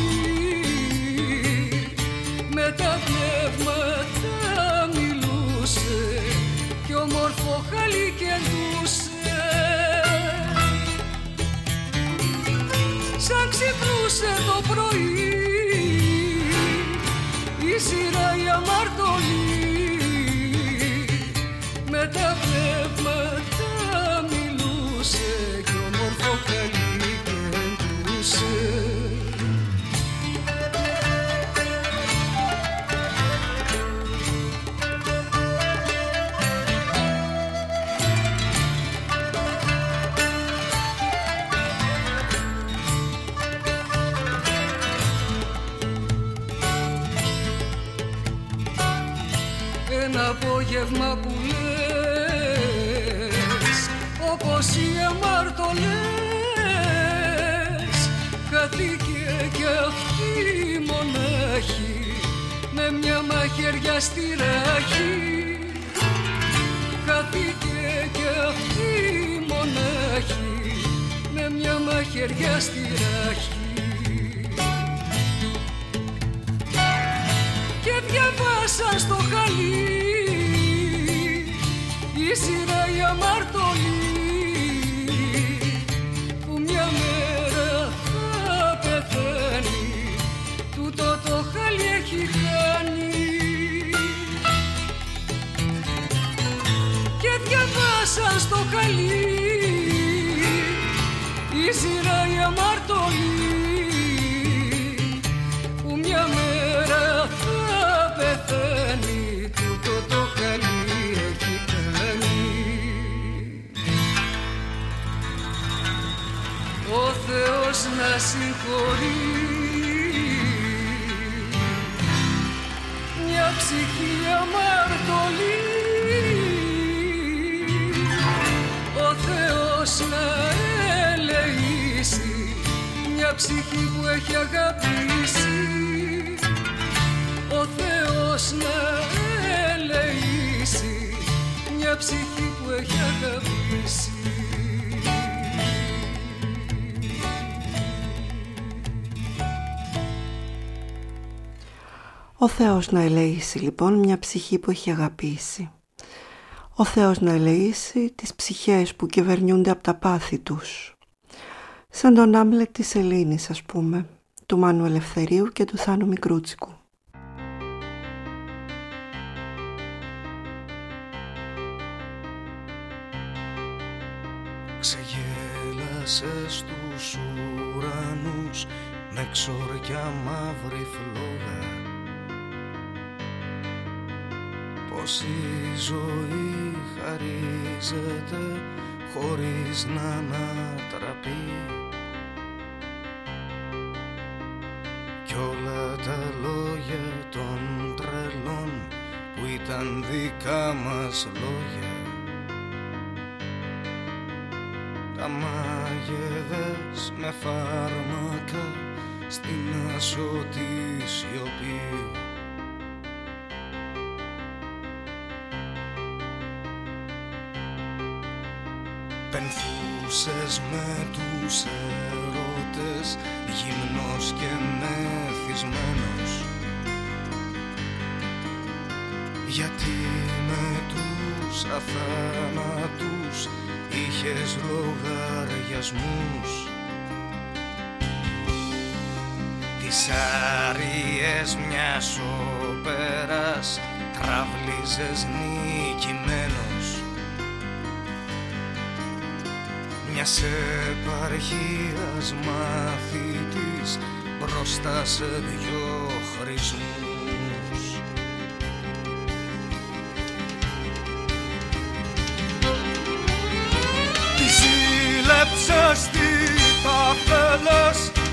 μια μαχαιριά στη ράχη χαθήκε κι αυτή μονάχη με μια μαχαιριά στη ράχη και διαβάσα στο χαλί η σειρά η αμαρτωλή στο χαλί. Η σειρά η αμαρτωλή που μια μέρα θα πεθαίνει τούτο το χαλί έχει κάνει. Ο Θεός να συγχωρεί. Μια ψυχή αμαρτωλή ψυχή που έχει αγαπήσει ο Θεός να ελεήσει μια ψυχή που έχει αγαπήσει Ο Θεός να ελεήσει λοιπόν μια ψυχή που έχει αγαπήσει. Ο Θεός να ελεήσει τις ψυχές που κυβερνιούνται από τα πάθη τους. Σαν τον Άμλετ της Ελλήνης ας πούμε, του Μάνου Ελευθερίου και του Θάνου Μικρούτσικου. Ξεγέλασες στους ουρανούς με ξόρια μαύρη φλόγα πως η ζωή χαρίζεται χωρίς να ανατραπεί κι όλα τα λόγια των τρελών που ήταν δικά μας λόγια. Τα μάγεδες με φάρμακα στην ασωτή σιωπή. Πενθούσες με τους ερώτες γυμνός και μεθυσμένος. Γιατί με τους αθάνατους είχες λογαριασμούς. Τις άριες μιας όπερας τραβλίζες νικημένος μια επαρχίας μαθητής μπροστά σε δυο χρησμούς. Τη σύλλεψες, τι τα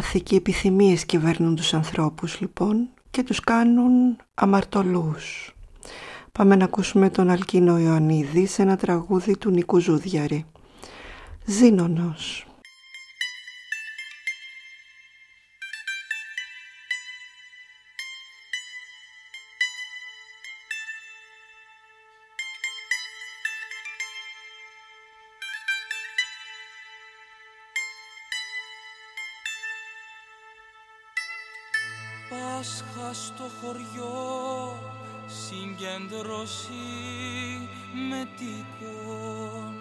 πάθη και οι επιθυμίες κυβέρνουν τους ανθρώπους λοιπόν και τους κάνουν αμαρτωλούς. Πάμε να ακούσουμε τον Αλκίνο Ιωαννίδη σε ένα τραγούδι του Νίκου Ζούδιαρη. συγκεντρώσει με τικον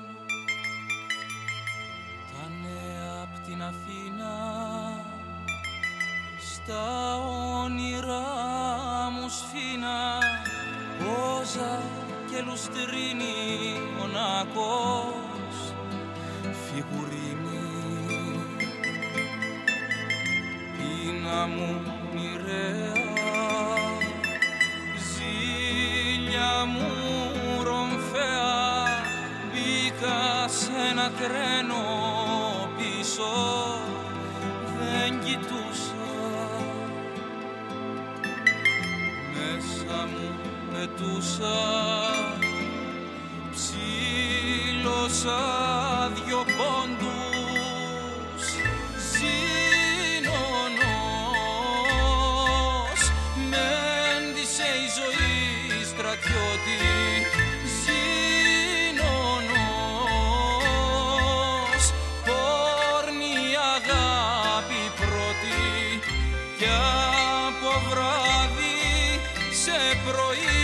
τα νέα απ' την Αθήνα στα όνειρά μου σφίνα Όζα και λουστρίνη μονάκος φιγουρίνη πίνα μου μοιραία τρένο πίσω δεν κοιτούσα. Μέσα μου πετούσα ψήλωσα. από βράδυ σε πρωί.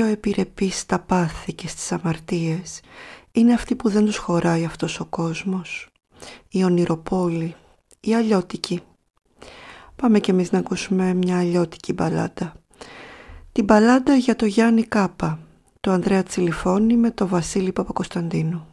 Πιο επιρρεπείς στα πάθη και στις αμαρτίες είναι αυτοί που δεν τους χωράει αυτός ο κόσμος. Η ονειροπόλη, η αλλιώτικη. Πάμε κι εμείς να ακούσουμε μια αλλιώτικη μπαλάντα. Την μπαλάντα για το Γιάννη Κάπα, το Ανδρέα Τσιλιφώνη με το Βασίλη Παπακοσταντίνου.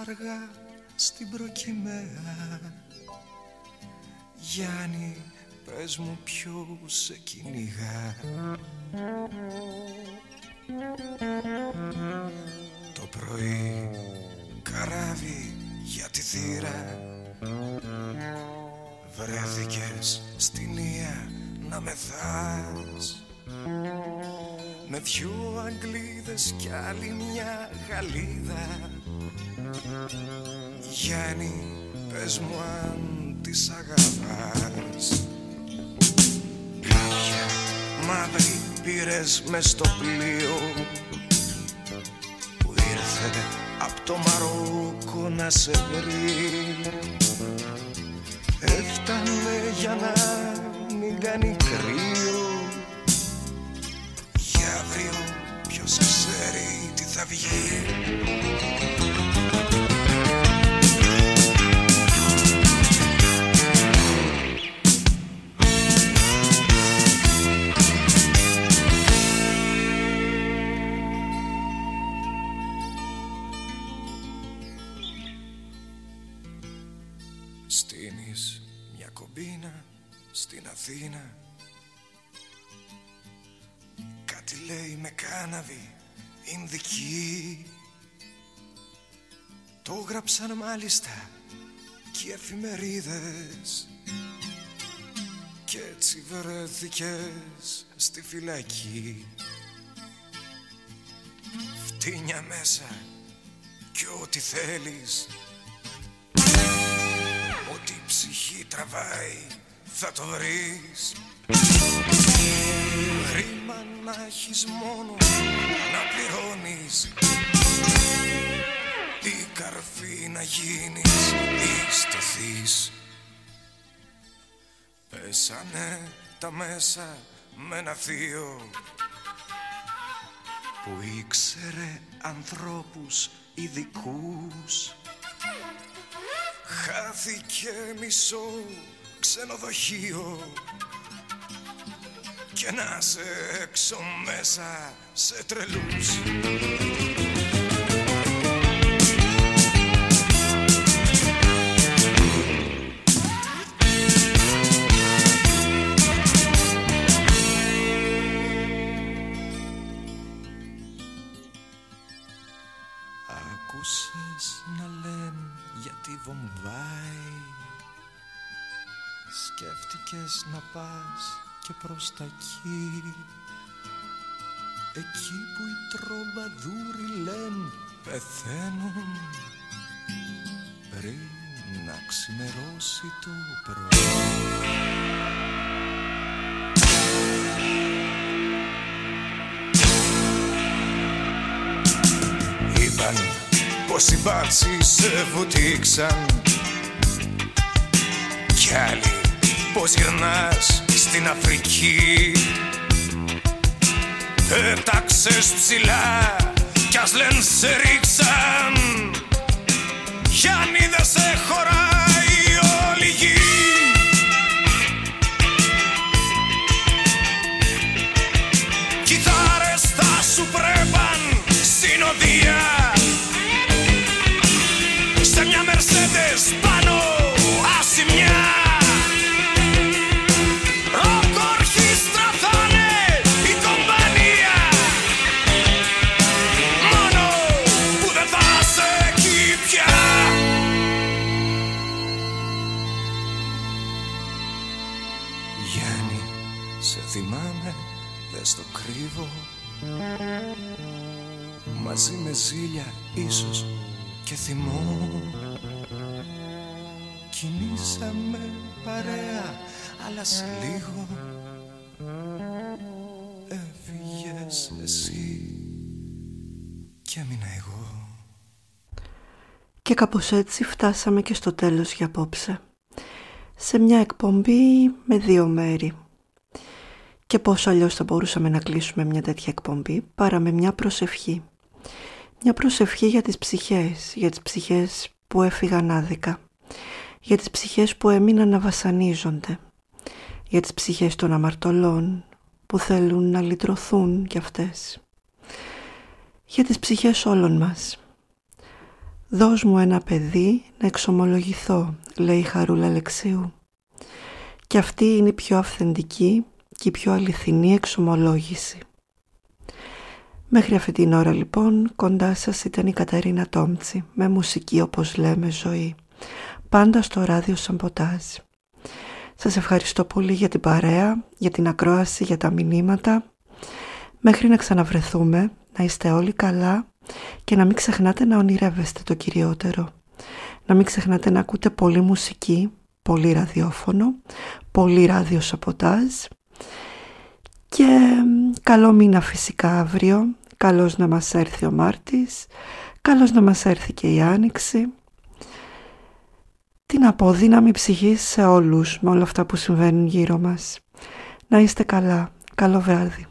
Αργά στην προκυμαία. Γιάννη πες μου ποιος σε κυνηγά. Το πρωί καράβι για τη θύρα. Βρέθηκες στην Ία να μεθάς Με δυο Αγγλίδες κι άλλη μια Γαλλίδα. Γιάννη πες μου αν τις αγαπάς. Κάποια μαύρη πήρες μες στο πλοίο Που ήρθε απ' το Μαρόκο να σε βρει. Έφτανε για να μην κάνει κρύο. Για αύριο ποιος ξέρει τι θα βγει με κάναβη Ινδική. Το γράψαν μάλιστα και οι εφημερίδες. Κι έτσι βρέθηκες στη φυλακή. Φτύνια μέσα κι ό,τι θέλεις. Ό,τι η ψυχή τραβάει θα το βρεις. Χρήμα να έχεις μόνο να πληρώνεις. Η καρφή να γίνεις ή στοθείς. Πέσανε τα μέσα με ένα θείο που ήξερε ανθρώπους ειδικούς. Χάθηκε μισό ξενοδοχείο. Και να σε έξω μέσα σε τρελούς. Άκουσες να λένε γιατί βομβάει Σκέφτηκες να πας και προς τα εκεί Εκεί που οι τρομαδούροι λένε πεθαίνουν Πριν να ξημερώσει το πρωί. Είπαν πως οι μπάτσοι σε βουτήξαν. Κι άλλοι πως γυρνάς στην Αφρική; Έταξες ψηλά κι ας λένε σε ρίξαν Γιάννη δεν σε χωράει Μαζί με ζήλια ίσως και θυμό Κινήσαμε παρέα, αλλά σε λίγο Έφυγες εσύ και έμεινα εγώ Και κάπως έτσι φτάσαμε και στο τέλος για απόψε. Σε μια εκπομπή με δύο μέρη. Και πώς αλλιώς θα μπορούσαμε να κλείσουμε μια τέτοια εκπομπή παρά με μια προσευχή. Μια προσευχή για τις ψυχές, για τις ψυχές που έφυγαν άδικα. Για τις ψυχές που έμειναν να βασανίζονται. Για τις ψυχές των αμαρτωλών που θέλουν να λυτρωθούν κι αυτές. Για τις ψυχές όλων μας. «Δώσ' μου ένα παιδί να εξομολογηθώ», λέει η Χαρούλα Αλεξίου. Και αυτή είναι η πιο αυθεντική και η πιο αληθινή εξομολόγηση. Μέχρι αυτή την ώρα λοιπόν κοντά σας ήταν η Καταρίνα Τόμτσι με μουσική όπως λέμε ζωή. Πάντα στο ράδιο Σαμποτάζ. Σας ευχαριστώ πολύ για την παρέα, για την ακρόαση, για τα μηνύματα. Μέχρι να ξαναβρεθούμε, να είστε όλοι καλά και να μην ξεχνάτε να ονειρεύεστε το κυριότερο. Να μην ξεχνάτε να ακούτε πολύ μουσική, πολύ ραδιόφωνο, πολύ ράδιο σαποτάζ και καλό μήνα φυσικά αύριο, καλός να μας έρθει ο Μάρτης, καλός να μας έρθει και η Άνοιξη. Την απόδυναμη ψυχή σε όλους με όλα αυτά που συμβαίνουν γύρω μας. Να είστε καλά. Καλό βράδυ.